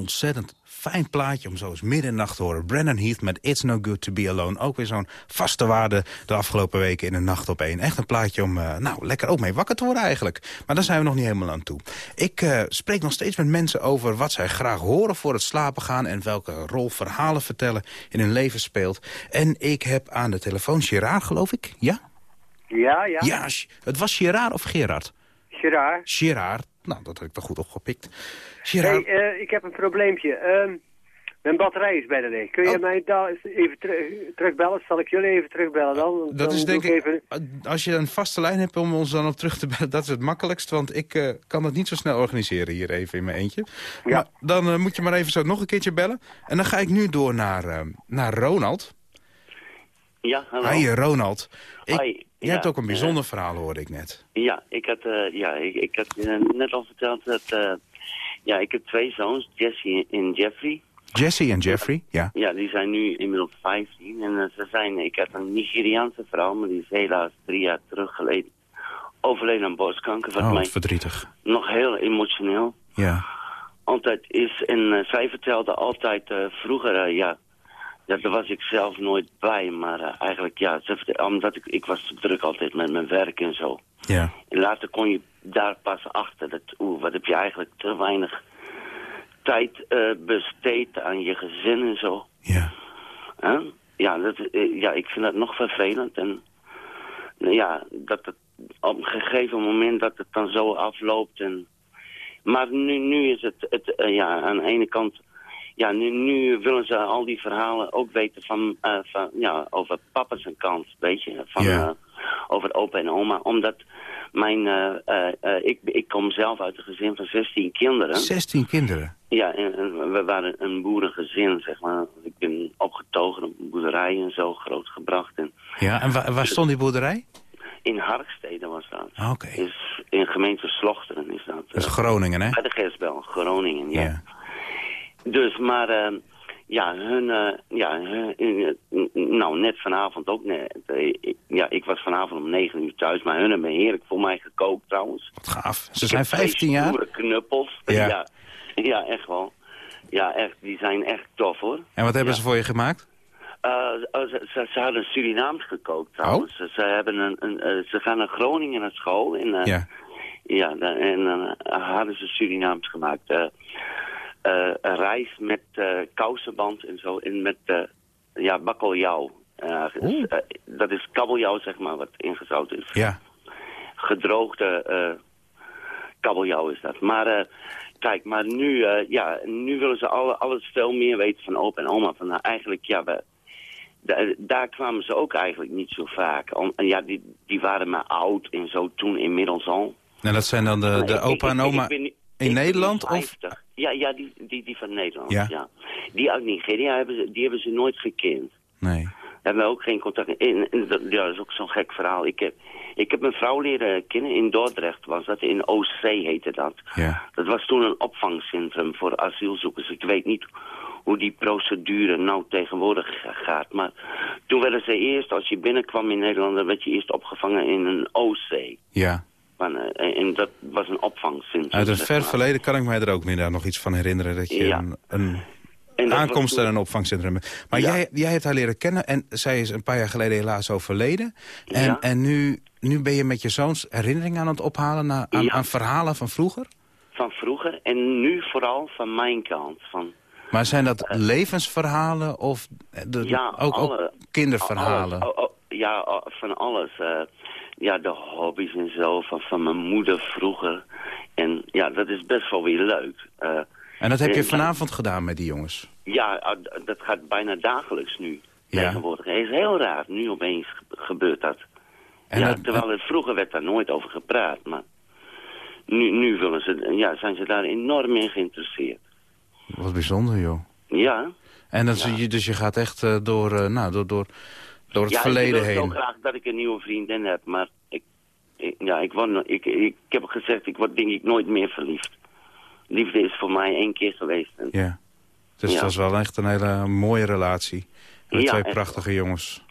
ontzettend fijn plaatje om zo eens midden in de nacht te horen. Brandon Heath met It's No Good To Be Alone. Ook weer zo'n vaste waarde de afgelopen weken in een nacht op één. Echt een plaatje om eh, nou, lekker ook mee wakker te worden eigenlijk. Maar daar zijn we nog niet helemaal aan toe. Ik eh, spreek nog steeds met mensen over wat zij graag horen voor het slapen gaan... en welke rol verhalen vertellen in hun leven speelt. En ik heb aan de telefoon Gerard, geloof ik. Ja? Ja, ja. Ja, het was Gerard of Gerard? Gerard. Gerard, Nou, dat heb ik wel goed opgepikt. Hey, eh, ik heb een probleempje. Ehm, mijn batterij is bijna leeg. Kun je Oh. mij daar even teru- terugbellen? Zal ik jullie even terugbellen dan? Dat dan is denk ik, even... als je een vaste lijn hebt om ons dan op terug te bellen, dat is het makkelijkst. Want ik eh, kan dat niet zo snel organiseren hier even in mijn eentje. Ja. Maar dan eh, moet je maar even zo nog een keertje bellen. En dan ga ik nu door naar, eh, naar Ronald. Ja, hallo. Hi eh, Ronald. Ik, Hoi. jij Ja, hebt ook een eh, bijzonder verhaal, hoorde ik net. Ja, ik had, eh, ja, ik, ik had eh, net al verteld dat... ja, ik heb twee zoons, Jesse en Jeffrey. Jesse en Jeffrey, ja. Ja, die zijn nu inmiddels 15. En eh, ze zijn, ik had een Nigeriaanse vrouw, maar die is helaas drie jaar terug geleden overleden aan borstkanker. Wat Oh, mij verdrietig. nog heel emotioneel Ja. altijd is. En eh, zij vertelde altijd eh, vroeger, ja, ja, daar was ik zelf nooit bij. Maar eh, eigenlijk, ja, omdat ik, ik was druk altijd met mijn werk en zo. Ja. En later kon je daar pas achter dat, oeh, wat heb je eigenlijk te weinig tijd eh, besteed aan je gezin en zo. Ja. Ja, dat, eh, ja, ik vind dat nog vervelend. En nou ja, dat het op een gegeven moment dat het dan zo afloopt. En, maar nu, nu is het, het ja, aan de ene kant... Ja, nu, nu willen ze al die verhalen ook weten van, eh, van ja, over papa zijn kant, weet je. Van, eh, over opa en oma. Omdat mijn, eh, ik, ik kom zelf uit een gezin van 16 kinderen. 16 kinderen. Ja, en, en we waren een boerengezin, zeg maar. Ik ben opgetogen op een boerderij en zo grootgebracht. En Ja, en waar, waar stond die boerderij? in Harkstede was dat. Ah, Oké. Is in gemeente Slochteren is dat. Dat is Groningen, hè? bij de Gersbel, Groningen, ja. Ja. Dus, maar, eh, ja, hun, eh, ja, hun- eh, nou, net vanavond ook net. eh, ja, ik was vanavond om negen uur thuis, maar hun hebben heerlijk voor mij gekookt trouwens. Wat gaaf. Ze zijn heb twee 15 jaar. knuppels. Ja. Ja. ja. echt wel. Ja, echt, die zijn echt tof hoor. En wat hebben Ja. ze voor je gemaakt? Eh, ze, ze, ze hadden Surinaams gekookt Oh. trouwens. Ze, ze hebben een, een, ze gaan naar Groningen naar school. En, Ja. ja, en dan hadden ze Surinaams gemaakt. Eh eh, rijst met eh kousenband en zo. En met eh ja, bakkeljauw. Dus, dat is kabeljauw, zeg maar, wat ingezout is. Ja. Gedroogde eh kabeljauw is dat. Maar eh, kijk, maar nu, eh, ja, nu willen ze alle, alles veel meer weten van opa en oma. Van, nou, eigenlijk, ja, we, da- daar kwamen ze ook eigenlijk niet zo vaak. Om, en ja, die, die waren maar oud en zo toen inmiddels al. En dat zijn dan de, Nee, de opa en ik- oma ik ben niet- in Nederland? Of? 50. Ja, ja die, die, die van Nederland, Ja. ja. Die uit Nigeria hebben ze, die hebben ze nooit gekend. Nee. Hebben we ook geen contact. Ja, dat is ook zo'n gek verhaal. Ik heb, ik heb een vrouw leren kennen in Dordrecht, was dat. In OC heette dat. Ja. Dat was toen een opvangcentrum voor asielzoekers. Ik weet niet hoe die procedure nou tegenwoordig ga- gaat. Maar toen werden ze eerst, als je binnenkwam in Nederland, dan werd je eerst opgevangen in een OC. Ja. Eh, en dat was een opvangcentrum. Uit een ver maar. verleden kan ik mij er ook inderdaad nog iets van herinneren. Dat je Ja. een, een En aankomst en een opvangcentrum hebt. Maar Ja. jij, jij hebt haar leren kennen en zij is een paar jaar geleden helaas overleden. En, Ja. en nu, nu ben je met je zoons herinneringen aan het ophalen na, aan, verhalen van vroeger? Van vroeger en nu vooral van mijn kant. Van, Maar zijn dat levensverhalen of de, Ja, ook, ook kinderverhalen? Alles. Ja, van alles. eh, ja, de hobby's en zo van, van mijn moeder vroeger. En ja, dat is best wel weer leuk. Eh, en dat heb je vanavond gedaan met die jongens? ja, ah, dat gaat bijna dagelijks nu. Ja. Tegenwoordig. Het is heel raar. Nu opeens ge- gebeurt dat. En ja, dat- terwijl het vroeger werd daar nooit over gepraat. Maar nu, nu willen ze, ja, zijn ze daar enorm in geïnteresseerd. Wat bijzonder, joh. Ja. En dat, je, dus je gaat echt eh, door, eh, nou, door, door, door het ja, verleden ik wil zo heen. graag dat ik een nieuwe vriendin heb, maar ik, ik- ja, ik, word, ik, ik, heb gezegd, ik word denk ik nooit meer verliefd. Liefde is voor mij één keer geweest. En, Ja. Dus Ja. dat is wel echt een hele mooie relatie. Met Ja, twee echt. prachtige jongens.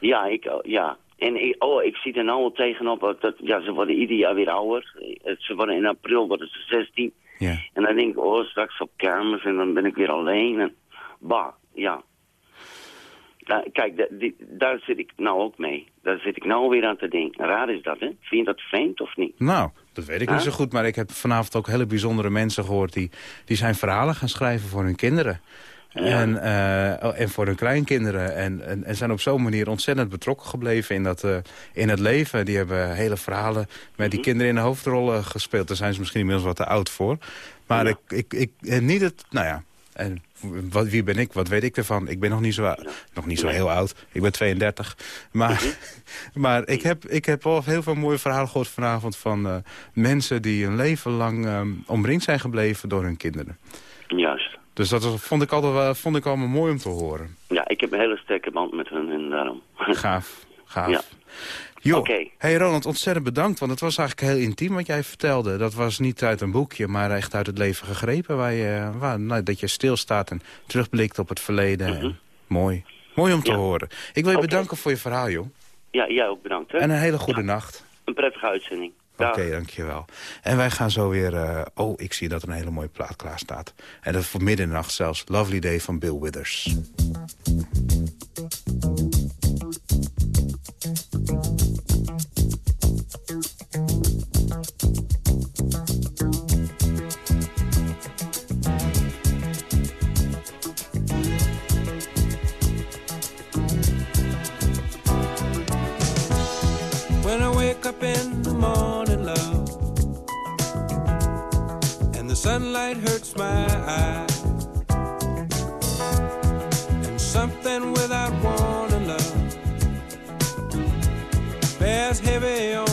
Ja, ik, oh, ja. En ik, oh, ik zie er nou al tegenop, dat- dat, ja, ze worden ieder jaar weer ouder. Eh, Ze worden in april worden ze 16. Ja. En dan denk ik, oh, straks op kermis en dan ben ik weer alleen. En, bah, ja. Da- kijk, da- die- daar zit ik nou ook mee. Daar zit ik nou weer aan te denken. Raar is dat, hè? Vind je dat vreemd of niet? Nou, dat weet ik niet zo goed. Maar ik heb vanavond ook hele bijzondere mensen gehoord... die, die zijn verhalen gaan schrijven voor hun kinderen. En, eh, oh, en voor hun kleinkinderen. En, en, en zijn op zo'n manier ontzettend betrokken gebleven in, dat, eh, in het leven. Die hebben hele verhalen met die kinderen in de hoofdrollen gespeeld. Daar zijn ze misschien inmiddels wat te oud voor. Maar ik, ik, ik, en niet het, nou ja, en wat, wie ben ik? Wat weet ik ervan? Ik ben nog niet zo, nog niet zo heel oud. Ik ben 32. Maar, maar ik, heb, ik heb al heel veel mooie verhalen gehoord vanavond... van eh, mensen die een leven lang eh, omringd zijn gebleven door hun kinderen. Juist. Dus dat was- vond ik, altijd wel, vond ik allemaal mooi om te horen. Ja, ik heb een hele sterke band met hun en daarom. Gaaf, gaaf. Ja. Oké. hey Ronald, ontzettend bedankt. Want het was eigenlijk heel intiem wat jij vertelde. Dat was niet uit een boekje, maar echt uit het leven gegrepen. Waar je, waar, nou, dat je stilstaat en terugblikt op het verleden. en, mooi. Mooi om te Ja. horen. Ik wil je bedanken voor je verhaal, joh. Ja, jij ook bedankt. Hè? En een hele goede nacht. Een prettige uitzending. Oké, dankjewel. En wij gaan zo weer... eh, oh, ik zie dat er een hele mooie plaat klaar staat. En dat voor middernacht zelfs. Lovely Day van Bill Withers. Up in the morning, love, and the sunlight hurts my eyes, and something without warning, love, bears heavy on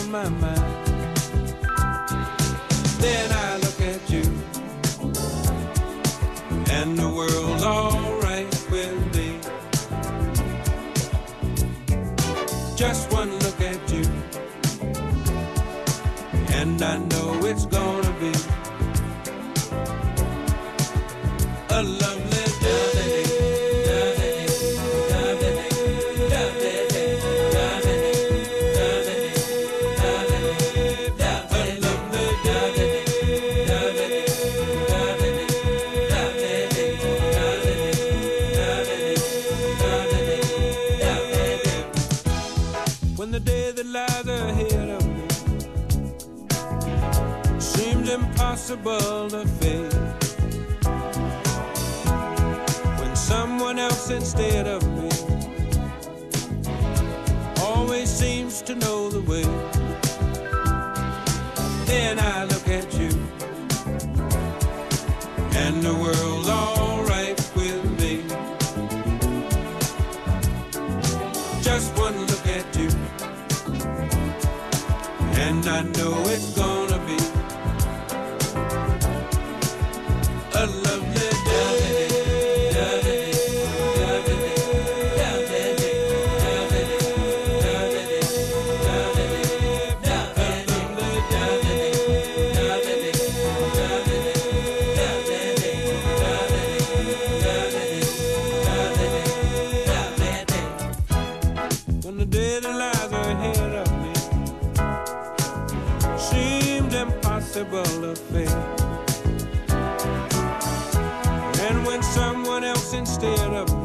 get up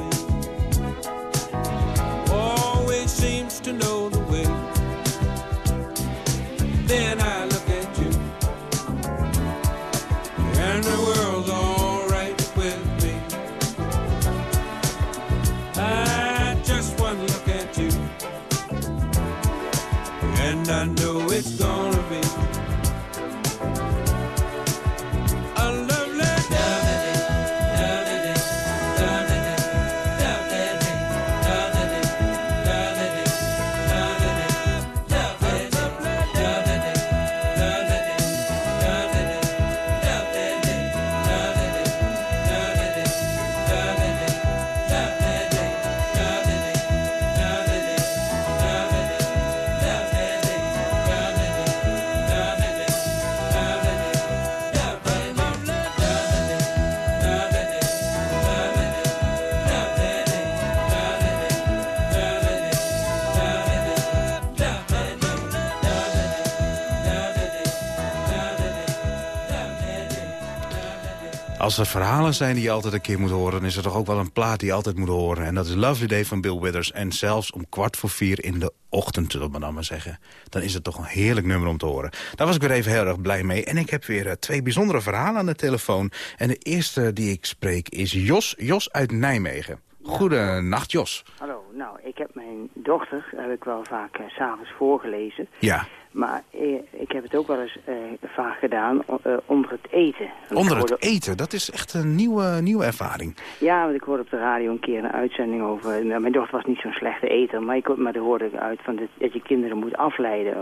Als er verhalen zijn die je altijd een keer moet horen... dan is er toch ook wel een plaat die je altijd moet horen. En dat is Lovely Day van Bill Withers. En zelfs om kwart voor vier in de ochtend, zullen we dan maar zeggen. Dan is het toch een heerlijk nummer om te horen. Daar was ik weer even heel erg blij mee. En ik heb weer eh, twee bijzondere verhalen aan de telefoon. En de eerste die ik spreek is Jos. Jos uit Nijmegen. Goedenacht, Jos. Hallo, nou, ik heb mijn dochter, heb ik wel vaak eh, s s'avonds voorgelezen. Ja. Maar eh, ik heb het ook wel eens eh, vaak gedaan eh, onder het eten. Want Onder het eten, dat is echt een nieuwe, nieuwe ervaring. Ja, want ik hoorde op de radio een keer een uitzending over... Nou, mijn dochter was niet zo'n slechte eter, maar, ik, maar daar hoorde ik uit van dat, dat je kinderen moet afleiden...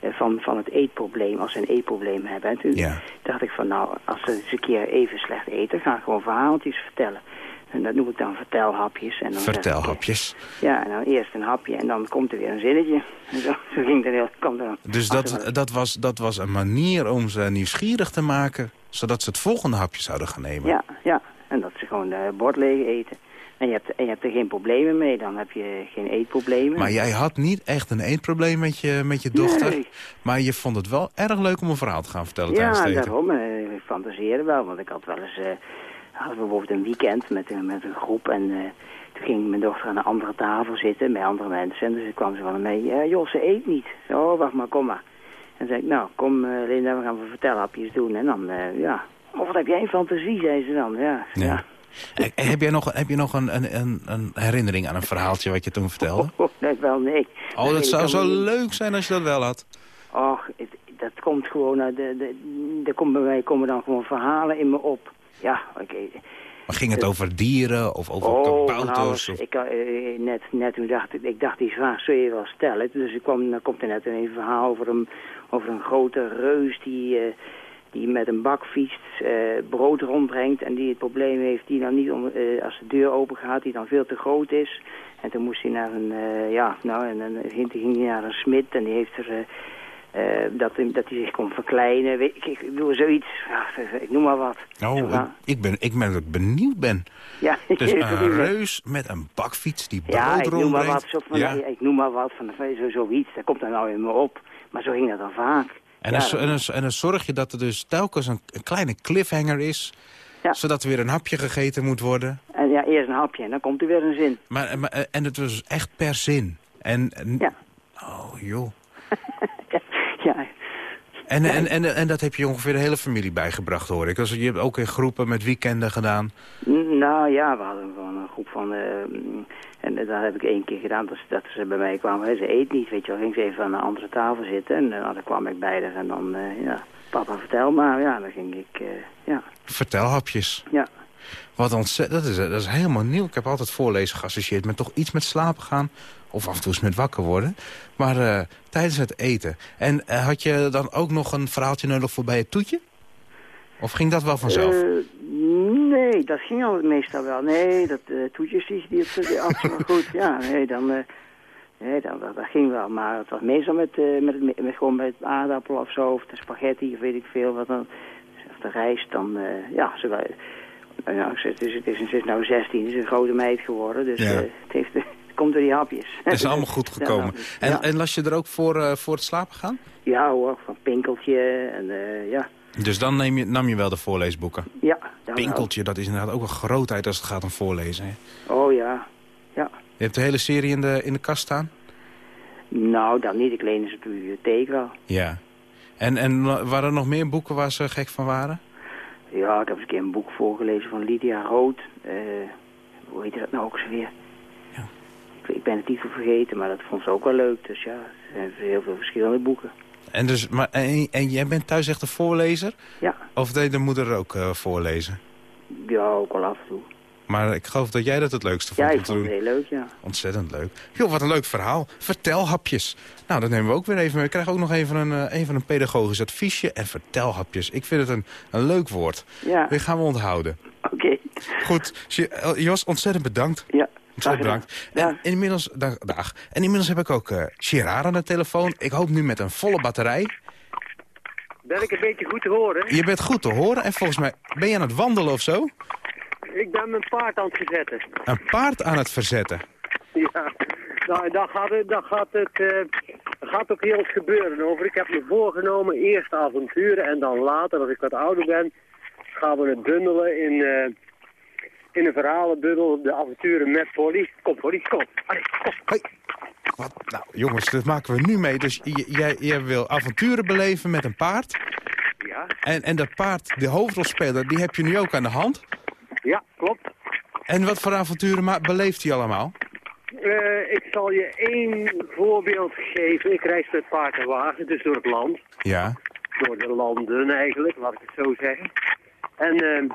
van, van het eetprobleem, als ze een eetprobleem hebben. En toen Ja. dacht ik van, nou, als ze eens een keer even slecht eten... ga ik gewoon verhaaltjes vertellen. En dat noem ik dan vertelhapjes. En dan ik, eh, Vertelhapjes. Ja, dan eerst een hapje en dan komt er weer een zinnetje. En zo, zo ging het heel, kwam er Dus dat, dat, was, dat was een manier om ze nieuwsgierig te maken... zodat ze het volgende hapje zouden gaan nemen. Ja, ja. En dat ze gewoon het bord leeg eten. En je, hebt, en je hebt er geen problemen mee, dan heb je geen eetproblemen. Maar jij had niet echt een eetprobleem met je, met je dochter. Nee. Maar je vond het wel erg leuk om een verhaal te gaan vertellen tijdens Ja, het eten. daarom. eh, Ik fantaseerde wel, want ik had wel eens... eh hadden we bijvoorbeeld een weekend met, een- met een groep en... eh, toen ging mijn dochter aan een andere tafel zitten bij andere mensen. En dus kwam ze van mee, ja, joh, ze eet niet. Oh, wacht maar, kom maar. En zei ik, nou, kom eh, Linda, we gaan we vertelhapjes doen. En dan, eh, ja, oh, wat heb jij een fantasie, zei ze dan. Ja, Ja. ja. Eh, Heb jij nog, heb je nog een, een, een, herinnering aan een verhaaltje wat je toen vertelde? Oh, nee, wel nee. Oh, dat zou zo niet. leuk zijn als je dat wel had. Och, het, dat komt gewoon uit de, de, er komt bij mij komen dan gewoon verhalen in me op. Ja, oké. Maar ging het over dieren of over Oh, kabouters? alles. Of... Ik, eh, net, net toen dacht ik, ik dacht die vraag zul je wel stellen. Dus ik kwam, dan komt er net een verhaal over een, over een grote reus die, eh, die met een bak fietst, eh, brood rondbrengt. En die het probleem heeft die dan niet, om, eh, als de deur open gaat, die dan veel te groot is. En toen moest hij naar een, eh, ja, nou, en dan ging, ging hij naar een smid en die heeft er... eh, eh, dat, dat hij zich kon verkleinen. Weet, ik, ik bedoel, zoiets. Ja, ik noem maar wat. Oh, ik, Ja. ik, ben, ik ben dat ik benieuwd ben. Ja, ik Dus een reus met een bakfiets die brood Ja, ik noem maar rondbrengt. wat. Van, Ja. Ik noem maar wat van zo, zoiets. Dat komt er nou in me op. Maar zo ging dat dan vaak. En, ja, dan, en, dan, en dan zorg je dat er dus telkens een, een kleine cliffhanger is... Ja. zodat er weer een hapje gegeten moet worden. en ja, eerst een hapje en dan komt er weer een zin. Maar, maar, en het was echt per zin. En, en- Ja. Oh, joh. En, en, en, en dat heb je ongeveer de hele familie bijgebracht, hoor ik. Dus je hebt ook in groepen met weekenden gedaan. N- nou ja, we hadden gewoon een groep van... eh, en dat heb ik één keer gedaan, dat, ze- dat ze bij mij kwamen. Ze eet niet, weet je wel. Ging ze even aan een andere tafel zitten. En eh, nou, dan kwam ik bij haar en dan, eh, ja... Papa, vertel maar. Ja, dan ging ik, ja, Vertelhapjes. ja. Wat ontzettend, dat is, dat is helemaal nieuw. Ik heb altijd voorlezen geassocieerd met toch iets met slapen gaan. Of af en toe eens met wakker worden. Maar eh, tijdens het eten. En eh, had je dan ook nog een verhaaltje nodig voor bij het toetje? Of ging dat wel vanzelf? Eh, nee, dat ging al meestal wel. Nee, dat toetjes die, die, wel goed. Ja, nee, dan, nee, dan, dat, dat ging wel. Maar het was meestal met, eh, met, het, me- met, gewoon met aardappel of zo, of de spaghetti, of weet ik veel. Wat dan, of de rijst, dan, ja, ze wel. Nou, het is, het is, ze is nou 16, ze is een grote meid geworden. Dus Ja. eh, het, heeft, het komt door die hapjes. Het is allemaal goed gekomen. Ja, En, las je er ook voor, eh, voor het slapen gaan? ja hoor, van pinkeltje en eh, ja. Dus dan neem je, nam je wel de voorleesboeken. Ja, wel. Pinkeltje, dat is inderdaad ook een grootheid als het gaat om voorlezen. hè. Oh ja, ja. Je hebt de hele serie in de, in de kast staan? Nou, dan niet. Ik leen ze op de bibliotheek wel. Ja. En, en waren er nog meer boeken waar ze gek van waren? Ja, ik heb eens een keer een boek voorgelezen van Lydia Rood. Eh, hoe heet dat nou ook zo weer? Ja. Ik, ik ben de titel vergeten, maar dat vond ze ook wel leuk. Dus ja, er zijn heel veel verschillende boeken. En, dus, maar, en, en jij bent thuis echt een voorlezer? Ja, Of deed de moeder ook eh, voorlezen? ja ook al af en toe. Maar ik geloof dat jij dat het leukste Ja, vond om ik vond het heel leuk, ja. Ontzettend leuk. Joh, wat een leuk verhaal. Vertelhapjes. Nou, dat nemen we ook weer even mee. We krijgen ook nog even een, eh, even een pedagogisch adviesje. En vertelhapjes. Ik vind het een, een leuk woord. Ja, Die gaan we onthouden. oké. Goed. Eh, Jos, ontzettend bedankt. Ja, Ontzettend bedankt. En inmiddels, dag, dag. En inmiddels heb ik ook eh Gerard aan de telefoon. Ik hoop nu met een volle batterij. Ben ik een beetje goed te horen? Je bent goed te horen. En volgens mij, ben je aan het wandelen of zo? Ik ben mijn paard aan het verzetten. Een paard aan het verzetten. Ja, nou, dan gaat het, dan gaat het eh, gaat ook heel gebeuren over. Ik heb me voorgenomen eerst avonturen en dan later, als ik wat ouder ben, gaan we het bundelen in, eh, in een verhalenbundel, de avonturen met Polly. Kom Polly, kom. Allee, kom. Hoi. Wat? Nou, jongens, dat maken we nu mee. Dus jij, jij wil avonturen beleven met een paard. Ja, En, en dat paard, de hoofdrolspeler, die heb je nu ook aan de hand. Ja, klopt. En wat voor avonturen beleeft hij allemaal? Eh, ik zal je één voorbeeld geven. Ik reis met paard en wagen, dus door het land. Ja. Door de landen eigenlijk, laat ik het zo zeggen. En eh,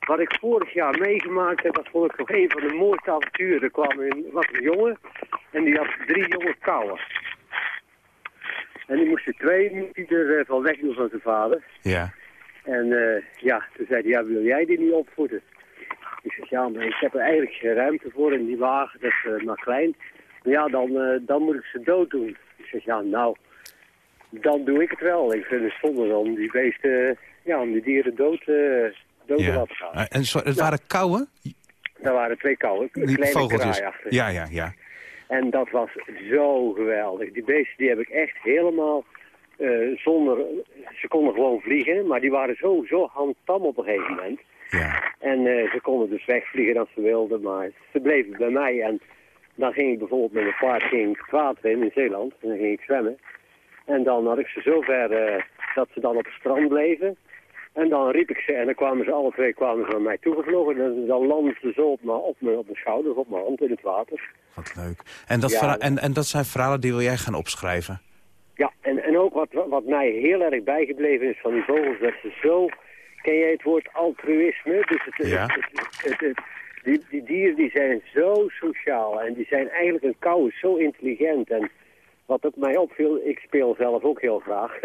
wat ik vorig jaar meegemaakt heb, dat vond ik toch een van de mooiste avonturen. Er kwam een, was een jongen en die had drie jonge kauwen. En die moesten twee hij er eh, van weg doen van zijn vader. Ja. En eh, ja, toen zei hij, ja, wil jij die niet opvoeden? Ik zeg, ja, maar ik heb er eigenlijk geen ruimte voor in die wagen, dat is eh, maar klein. Maar ja, dan, eh, dan moet ik ze dood doen. Ik zeg, ja, nou, dan doe ik het wel. Ik vind het zonde om die beesten, ja, om die dieren dood, dood te laten gaan. En zo, het waren kauwen? Daar waren twee kauwen, Die kleine vogeltjes. Ja, ja, ja. En dat was zo geweldig. Die beesten die heb ik echt helemaal eh, zonder... Ze konden gewoon vliegen, maar die waren zo, zo handtam op een gegeven moment. Ja. En eh, ze konden dus wegvliegen als ze wilden, maar ze bleven bij mij. En dan ging ik bijvoorbeeld met mijn paard ging ik het water in, in Zeeland. En dan ging ik zwemmen. En dan had ik ze zover eh, dat ze dan op het strand bleven. En dan riep ik ze en dan kwamen ze alle twee kwamen ze naar mij toegevlogen. En dan landden ze zo op mijn, op mijn, op mijn schouders, op mijn hand in het water. Wat leuk. En dat, Ja. en, en dat zijn verhalen die wil jij gaan opschrijven? Ja, en, en ook wat, wat mij heel erg bijgebleven is van die vogels, dat ze zo... Ken jij het woord altruïsme? Dus het, Ja. het- het- het- het- die, die dieren die zijn zo sociaal en die zijn eigenlijk een kou zo intelligent. En wat ook mij opviel, ik speel zelf ook heel graag.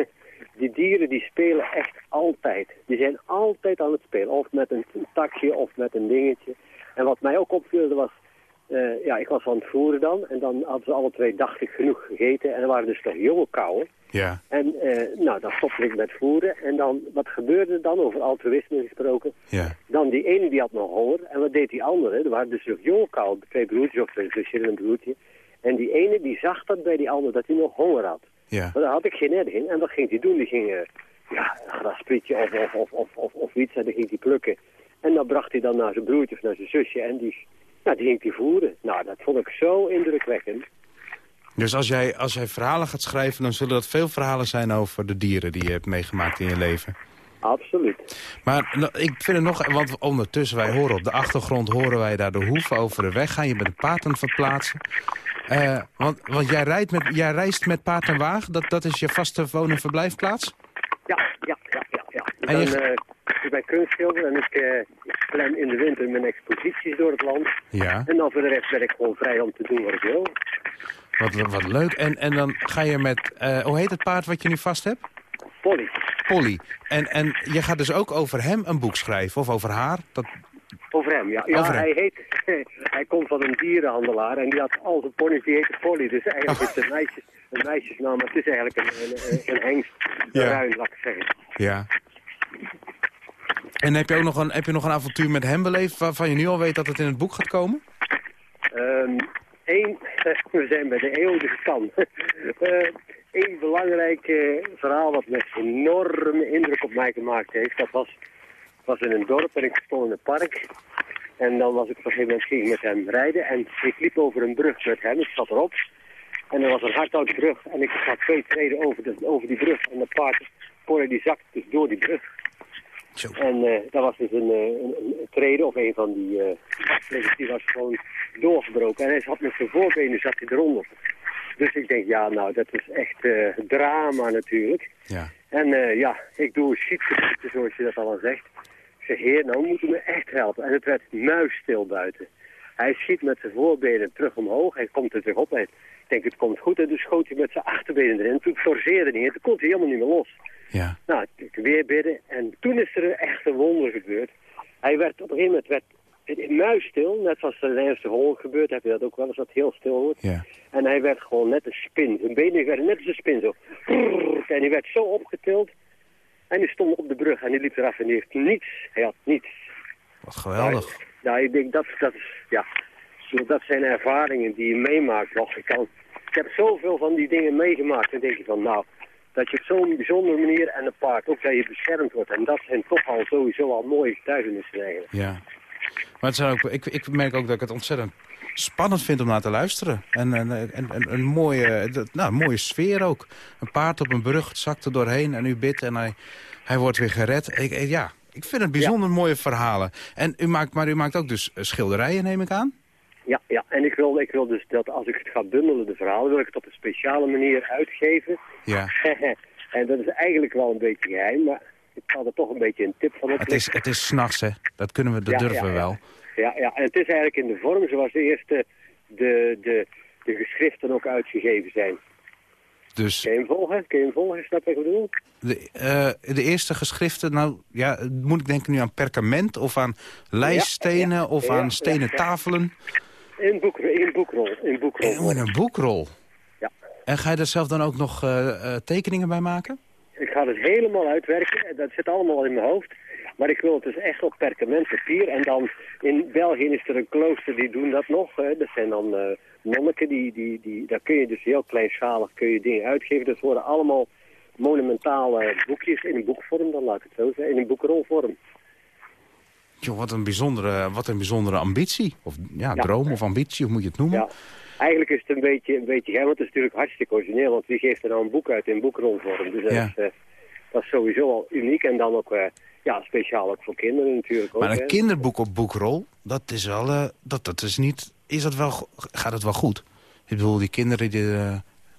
Die dieren die spelen echt altijd. Die zijn altijd aan het spelen. Of met een takje of met een dingetje. En wat mij ook opviel, was... eh, ja, ik was aan het voeren dan. En dan hadden ze alle twee, dacht ik, genoeg gegeten. En er waren dus nog jonge kauwen. Ja. En eh, nou, dan stopte ik met voeren. En dan, wat gebeurde er dan, over altruïsme gesproken? Ja. Dan die ene die had nog honger. En wat deed die andere? Er waren dus nog jonge kauwen, twee broertjes of twee zusjes en een broertje. En die ene die zag dat bij die andere, dat hij nog honger had. Ja. Maar daar had ik geen erg in. En wat ging hij doen? Die ging, eh, ja, een grasprietje of, of, of, of, of, of iets. En dan ging hij plukken. En dan bracht hij dan naar zijn broertje of naar zijn zusje. En die, nou, die ging hij voeren. Nou, dat vond ik zo indrukwekkend. Dus als jij, als jij verhalen gaat schrijven, dan zullen dat veel verhalen zijn over de dieren die je hebt meegemaakt in je leven. Absoluut. Maar nou, ik vind het nog, want ondertussen, wij horen op de achtergrond, horen wij daar de hoeven over de weg gaan. Je bent een paard aan het verplaatsen. Eh, want want jij, rijdt met, jij reist met paard en wagen, dat, dat is je vaste woon- en verblijfplaats? Je- ben, eh, ik ben kunstschilder en ik eh, plan in de winter mijn exposities door het land. Ja. En dan voor de rest ben ik gewoon vrij om te doen wat ik wil. Wat, wat leuk. En, en dan ga je met, eh, hoe heet het paard wat je nu vast hebt? Polly. Polly. En, en je gaat dus ook over hem een boek schrijven, of over haar? Dat, Over hem, ja. Ja, Over hem. hij heet... hij komt van een dierenhandelaar en die had al zijn ponies, die heette Polly. Dus eigenlijk is het een, meisjes, een meisjesnaam, maar het is eigenlijk een, een, een hengst. Een Ja. ruin, laat ik zeggen. ja. En heb je ook nog een, heb je nog een avontuur met hem beleefd waarvan je nu al weet dat het in het boek gaat komen? Eén, we zijn bij de eeuwige kan. Eén belangrijk eh, verhaal wat me enorme indruk op mij gemaakt heeft, dat was, was in een dorp en ik stond in een park. En dan was ik op een gegeven moment ging met hem rijden en ik liep over een brug met hem, ik zat erop. En er was een hardhouten brug en ik ga twee treden over, de, over die brug en de paard, Polly, die zakt dus door die brug. Zo. En eh daar was dus een, eh, een, of een van die bakvleugels, die was gewoon doorgebroken. En hij zat met zijn voorbenen zat hij eronder. Dus ik denk, ja, nou, dat is echt drama natuurlijk. Ja. En ja, ik doe schietgebieden, zoals je dat al zegt. Ik zeg, heer, nou moet u me echt helpen. En het werd muisstil buiten. Hij schiet met zijn voorbenen terug omhoog. Hij komt er terug op. En ik denk, het komt goed. En dus schoot hij met zijn achterbenen erin. Toen forceerde hij. En toen kon hij helemaal niet meer los. Ja. Nou, weer bidden. En toen is er echt een wonder gebeurd. Hij werd op een gegeven moment werd muisstil. Net zoals in eerste honger gebeurt. Heb je dat ook wel eens dat heel stil wordt. Ja. En hij werd gewoon net een spin. Zijn benen werden net als een spin zo. En hij werd zo opgetild. En die stond op de brug en die liep eraf en die heeft niets. Hij had niets. Wat geweldig. Nou, ik denk dat, dat is, ja, dat zijn ervaringen die je meemaakt. Kan, ik heb zoveel van die dingen meegemaakt. En denk je van, nou, dat je op zo'n bijzondere manier en een paard ook dat je beschermd wordt. En dat zijn toch al sowieso al mooie getuigenissen eigenlijk. Ja. Maar het zijn ook, ik, ik merk ook dat ik het ontzettend spannend vind om naar te luisteren. En, en, en, en een, mooie, nou, een mooie sfeer ook. Een paard op een brug, het zakt er doorheen en u bidt en hij, hij wordt weer gered. Ik, ja, ik vind het bijzonder mooie verhalen. En u maakt, maar u maakt ook dus schilderijen, neem ik aan? Ja, ja. en ik wil, ik wil dus dat als ik het ga bundelen, de verhalen, wil ik het op een speciale manier uitgeven. Ja. en dat is eigenlijk wel een beetje geheim, maar ik zal er toch een beetje een tip van Het opleggen. is, het is s'nachts, hè. Dat kunnen we, dat Ja, durven ja, we wel. Ja, ja, en het is eigenlijk in de vorm zoals de eerste de, de, de geschriften ook uitgegeven zijn. Dus Kun je hem volgen? Kun je hem volgen? Snap je wat ik bedoel? de, eh, de eerste geschriften, nou ja, moet ik denken nu aan perkament of aan lijststenen Ja, ja, of ja, aan stenen tafelen. In, boek, in boekrol. In boekrol. In een boekrol. Ja. En ga je er zelf dan ook nog eh, eh, tekeningen bij maken? Ik ga het helemaal uitwerken. Dat zit allemaal in mijn hoofd. Maar ik wil het dus echt op perkamentpapier. En dan in België is er een klooster die doen dat nog. Hè. Dat zijn dan eh, monniken. Die, die, die, daar kun je dus heel kleinschalig kun je dingen uitgeven. Dat worden allemaal monumentale boekjes in een boekvorm. Dan laat ik het zo zeggen. In een boekrolvorm. Joh, wat een bijzondere, wat een bijzondere ambitie. Of ja, Ja. droom of ambitie, hoe moet je het noemen? Ja. Eigenlijk is het een beetje, een beetje geheim. Want het is natuurlijk hartstikke origineel. Want wie geeft er nou een boek uit in boekrolvorm? Dus dat, Ja. is, eh, dat is sowieso al uniek. En dan ook... eh, ja, speciaal ook voor kinderen natuurlijk ook. maar hè. een kinderboek op boekrol, dat is wel, eh, dat, dat is niet, is dat wel, gaat het wel goed? Ik bedoel, die kinderen, die,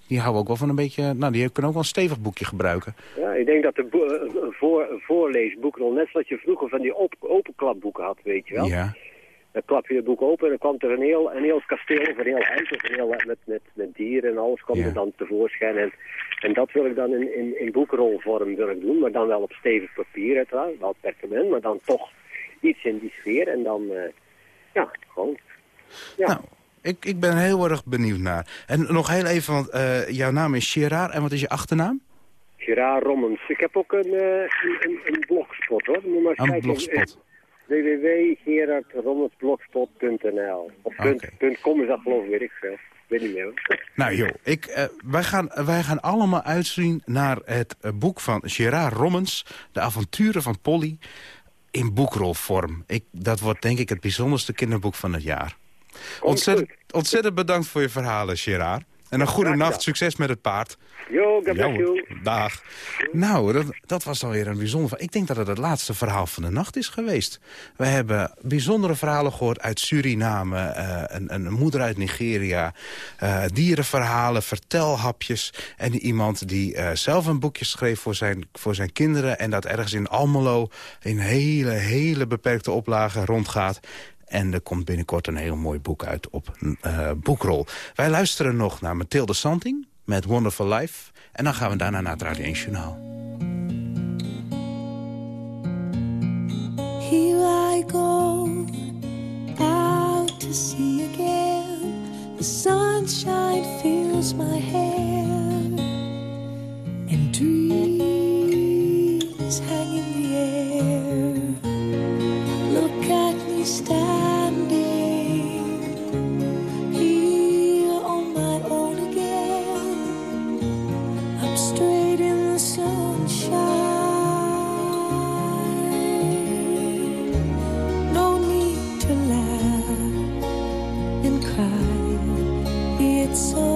die houden ook wel van een beetje, nou, die kunnen ook wel een stevig boekje gebruiken. Ja, ik denk dat de eh, een voor, een voorleesboek, nog net zoals je vroeger van die op, openklapboeken had, weet je wel. Ja. Dan klap je het boek open en dan kwam er een heel, een heel kasteel of een heel huis of een heel, met, met, met dieren en alles kwam Ja. er dan tevoorschijn. En, en dat wil ik dan in, in, in boekrolvorm wil ik doen, maar dan wel op stevig papier uiteraard, wel perkament, maar dan toch iets in die sfeer en dan, eh, ja, gewoon. Ja. Nou, ik, ik ben heel erg benieuwd naar. En nog heel even, want eh, jouw naam is Gerard en wat is je achternaam? Gerard Rommens. Ik heb ook een, eh, een, een, een blogspot hoor. Moet maar Een kijken. blogspot. www.gerardrommensblogspot.nl Of Oké. punt, .com is dat geloof ik, weet ik veel. Weet niet meer hoor. Nou joh, ik, eh, wij, gaan, wij gaan allemaal uitzien naar het eh, boek van Gerard Rommens... De avonturen van Polly in boekrolvorm. Ik, dat wordt denk ik het bijzonderste kinderboek van het jaar. Ontzettend, ontzettend bedankt voor je verhalen, Gerard. En een goede nacht, succes met het paard. Hoor. you. Dag. Nou, dat, dat was dan weer een bijzonder... Ik denk dat het het laatste verhaal van de nacht is geweest. We hebben bijzondere verhalen gehoord uit Suriname... eh, een, een moeder uit Nigeria... eh, dierenverhalen, vertelhapjes... en iemand die eh, zelf een boekje schreef voor zijn, voor zijn kinderen... en dat ergens in Almelo in hele, hele beperkte oplagen rondgaat... En er komt binnenkort een heel mooi boek uit op eh, Boekrol. Wij luisteren nog naar Mathilde Santing met Wonderful Life. En dan gaan we daarna naar het Radio 1 Journaal. Here I go out to sea again. The sunshine fills my hair, and dreams hang in the air. Look at me standing It's